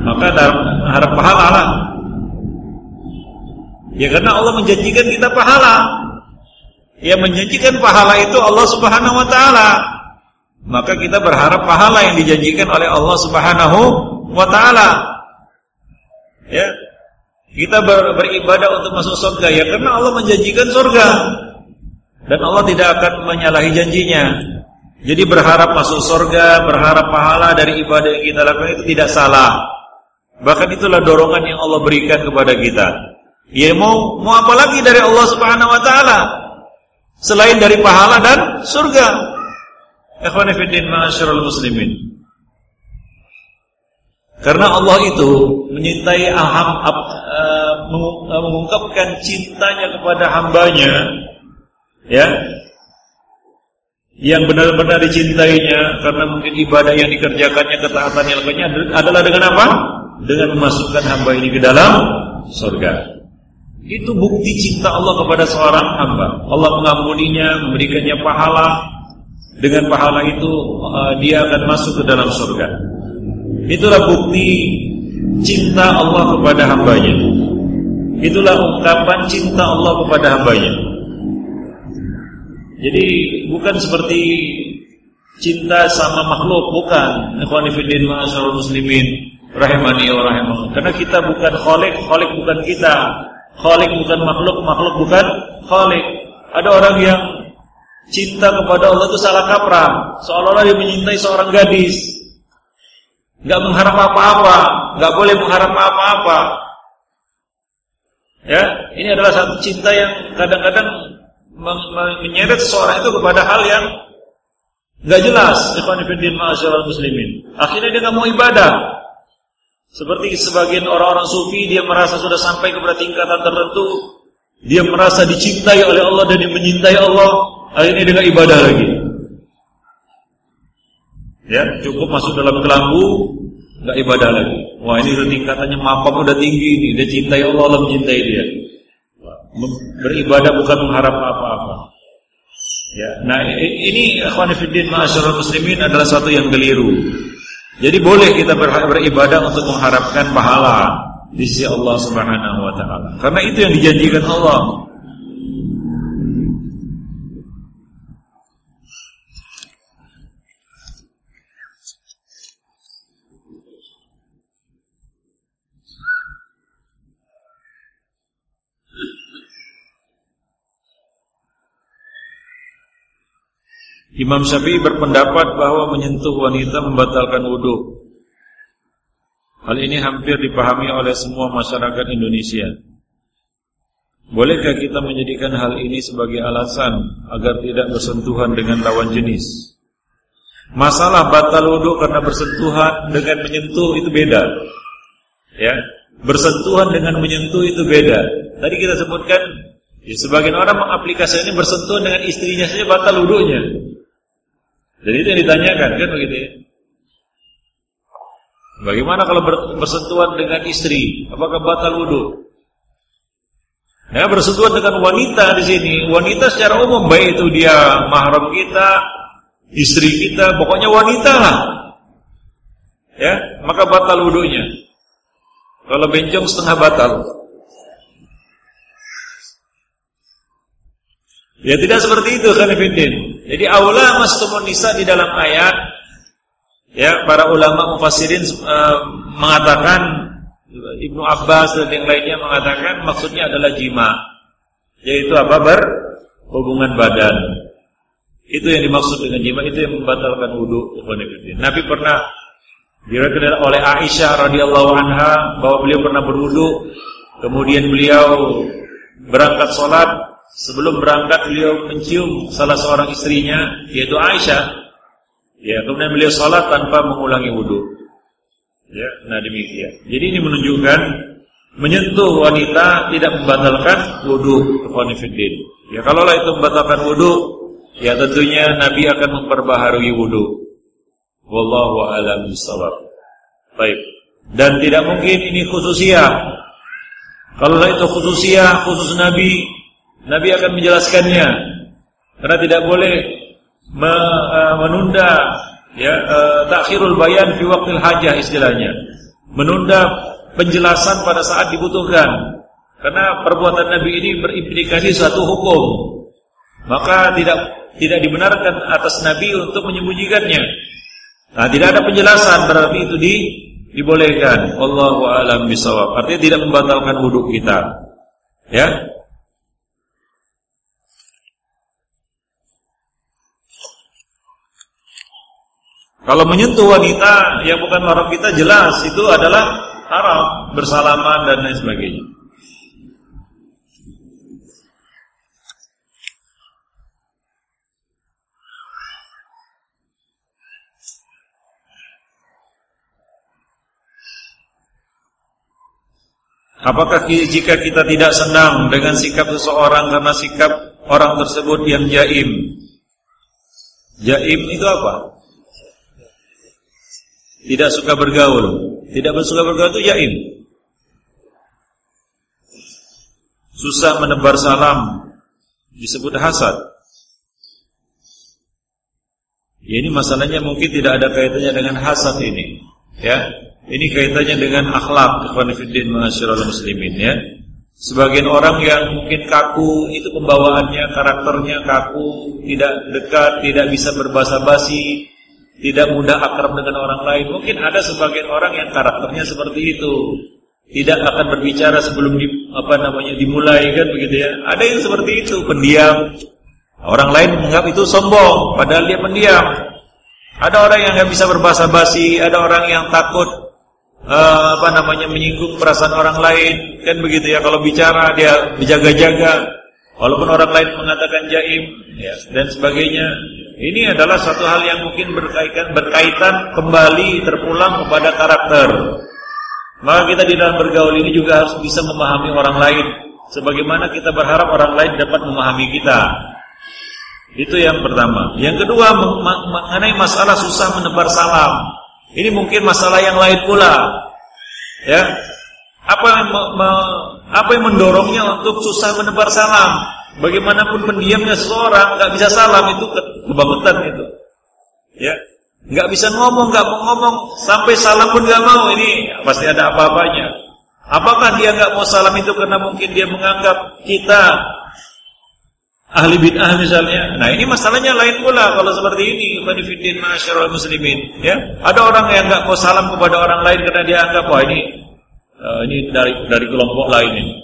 maka harap pahala lah. Ya karena Allah menjanjikan kita pahala. Yang menjanjikan pahala itu Allah Subhanahu wa taala. Maka kita berharap pahala yang dijanjikan oleh Allah Subhanahu wa taala. Ya, kita ber, beribadah untuk masuk surga ya karena Allah menjanjikan surga. Dan Allah tidak akan menyalahi janjinya. Jadi berharap masuk surga, berharap pahala dari ibadah yang kita lakukan itu tidak salah. Bahkan itulah dorongan yang Allah berikan kepada kita. Ya mau mau apa lagi dari Allah Subhanahu wa taala? Selain dari pahala dan surga. Ikhwan fillah muslimin. Karena Allah itu menyintai aham, uh, mengungkapkan cintanya kepada hambanya, ya, yang benar-benar dicintainya karena mungkin ibadah yang dikerjakannya ketaatan yang lainnya adalah dengan apa? Dengan memasukkan hamba ini ke dalam surga. Itu bukti cinta Allah kepada seorang hamba. Allah mengampuninya, memberikannya pahala. Dengan pahala itu uh, dia akan masuk ke dalam surga. Itulah bukti cinta Allah kepada hambanya. Itulah ungkapan cinta Allah kepada hambanya. Jadi bukan seperti cinta sama makhluk Bukan. Ikhwanifidin ma'asyarul muslimin Rahimani wa rahimah Karena kita bukan kholik Kholik bukan kita. Kholik bukan makhluk Makhluk bukan Khalik. Ada orang yang cinta kepada Allah itu salah kaprah, seolah-olah dia mencintai seorang gadis. Gak mengharap apa-apa, gak boleh mengharap apa-apa. Ya, ini adalah satu cinta yang kadang-kadang menyeret seseorang itu kepada hal yang gak jelas. Ikhwan muslimin. Akhirnya dia gak mau ibadah. Seperti sebagian orang-orang sufi dia merasa sudah sampai kepada tingkatan tertentu, dia merasa dicintai oleh Allah dan dia menyintai Allah, akhirnya dia nggak ibadah lagi. Ya, cukup masuk dalam kelambu, nggak ibadah lagi. Wah ini udah tingkatannya mapam udah tinggi ini, dia cintai Allah, Allah mencintai dia. Beribadah bukan mengharap apa-apa. Ya, nah ini akhwan fillah muslimin adalah satu yang keliru. Jadi boleh kita beribadah untuk mengharapkan pahala di sisi Allah Subhanahu wa taala. Karena itu yang dijanjikan Allah. Imam Syafi'i berpendapat bahwa menyentuh wanita membatalkan wudhu. Hal ini hampir dipahami oleh semua masyarakat Indonesia. Bolehkah kita menjadikan hal ini sebagai alasan agar tidak bersentuhan dengan lawan jenis? Masalah batal wudhu karena bersentuhan dengan menyentuh itu beda. Ya, bersentuhan dengan menyentuh itu beda. Tadi kita sebutkan, ya, sebagian orang mengaplikasikan ini bersentuhan dengan istrinya saja batal wudhunya. Jadi itu yang ditanyakan kan begitu ya. Bagaimana kalau bersentuhan dengan istri? Apakah batal wudhu? Ya, bersentuhan dengan wanita di sini. Wanita secara umum baik itu dia mahram kita, istri kita, pokoknya wanita lah. Ya, maka batal wudhunya. Kalau bencong setengah batal. Ya tidak seperti itu Ibn jadi aula mastumun nisa di dalam ayat ya para ulama mufassirin uh, mengatakan Ibnu Abbas dan yang lainnya mengatakan maksudnya adalah jima yaitu apa? Berhubungan badan. Itu yang dimaksud dengan jima itu yang membatalkan wudu Nabi pernah diriwayatkan oleh Aisyah radhiyallahu anha bahwa beliau pernah berwudu kemudian beliau berangkat sholat Sebelum berangkat beliau mencium salah seorang istrinya yaitu Aisyah. Ya, kemudian beliau salat tanpa mengulangi wudhu. Ya, nah demikian. Jadi ini menunjukkan menyentuh wanita tidak membatalkan wudhu kekhonifuddin. Ya, kalaulah itu membatalkan wudhu, ya tentunya Nabi akan memperbaharui wudhu. Wallahu a'lam bishawab. Baik. Dan tidak mungkin ini khususiah. Kalau itu khususiah, khusus Nabi, Nabi akan menjelaskannya karena tidak boleh uh, menunda ya uh, takhirul bayan fi waqtil hajah istilahnya. Menunda penjelasan pada saat dibutuhkan. Karena perbuatan Nabi ini berimplikasi suatu hukum. Maka tidak tidak dibenarkan atas Nabi untuk menyembunyikannya. Nah, tidak ada penjelasan berarti itu di dibolehkan. Allahu a'lam bishawab. Artinya tidak membatalkan wudhu kita. Ya. Kalau menyentuh wanita yang bukan mahram kita jelas itu adalah haram, bersalaman dan lain sebagainya. Apakah jika kita tidak senang dengan sikap seseorang karena sikap orang tersebut yang jaim? Jaim itu apa? Tidak suka bergaul. Tidak bersuka bergaul itu yaim. Susah menebar salam. Disebut hasad. Ya ini masalahnya mungkin tidak ada kaitannya dengan hasad ini. Ya, ini kaitannya dengan akhlak kekhawanifiddin ma'asyiral muslimin ya. Sebagian orang yang mungkin kaku itu pembawaannya, karakternya kaku, tidak dekat, tidak bisa berbahasa basi, tidak mudah akrab dengan orang lain. Mungkin ada sebagian orang yang karakternya seperti itu. tidak akan berbicara sebelum di, apa namanya dimulai kan begitu ya. Ada yang seperti itu, pendiam. Orang lain menganggap itu sombong, padahal dia pendiam. Ada orang yang nggak bisa berbahasa basi, ada orang yang takut uh, apa namanya menyinggung perasaan orang lain, kan begitu ya. Kalau bicara dia berjaga-jaga, walaupun orang lain mengatakan jaim, ya, dan sebagainya. Ini adalah satu hal yang mungkin berkaitan berkaitan kembali terpulang kepada karakter. Maka kita di dalam bergaul ini juga harus bisa memahami orang lain sebagaimana kita berharap orang lain dapat memahami kita. Itu yang pertama. Yang kedua mengenai masalah susah menebar salam. Ini mungkin masalah yang lain pula. Ya. Apa yang apa yang mendorongnya untuk susah menebar salam? Bagaimanapun pendiamnya seorang nggak bisa salam itu kebangetan itu. Ya. Nggak bisa ngomong, nggak mau ngomong, sampai salam pun nggak mau. Ini pasti ada apa-apanya. Apakah dia nggak mau salam itu karena mungkin dia menganggap kita ahli bid'ah misalnya. Nah ini masalahnya lain pula kalau seperti ini. Fanifidin masyarakat muslimin. Ya, ada orang yang nggak mau salam kepada orang lain karena dia anggap wah ini uh, ini dari dari kelompok lain ini.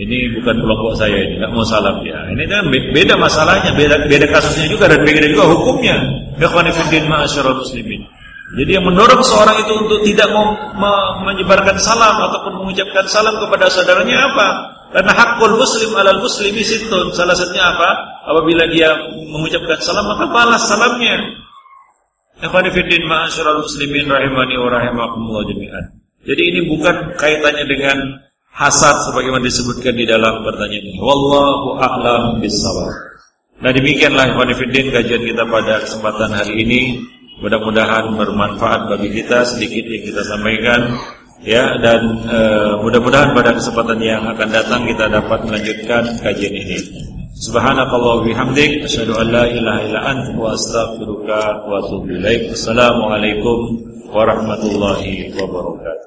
Ini bukan kelompok saya ini, nggak mau salam ya. Ini kan beda masalahnya, beda beda kasusnya juga dan beda juga hukumnya. Ikhwanifiddin ma'asyiral muslimin. Jadi yang mendorong seorang itu untuk tidak mau me menyebarkan salam ataupun mengucapkan salam kepada saudaranya apa? Karena hakul muslim alal muslimi situn. Salah satunya apa? Apabila dia mengucapkan salam maka balas salamnya. Ikhwanifiddin ma'asyiral muslimin rahimani wa rahimakumullah jami'an. Jadi ini bukan kaitannya dengan hasad sebagaimana disebutkan di dalam pertanyaan ini. Wallahu a'lam bissawab. Nah demikianlah Ikhwanifiddin kajian kita pada kesempatan hari ini. Mudah-mudahan bermanfaat bagi kita sedikit yang kita sampaikan ya dan e, mudah-mudahan pada kesempatan yang akan datang kita dapat melanjutkan kajian ini. Subhanakallah bihamdik asyhadu an la ilaha illa anta wa astaghfiruka wa atubu ilaik. Assalamualaikum warahmatullahi wabarakatuh.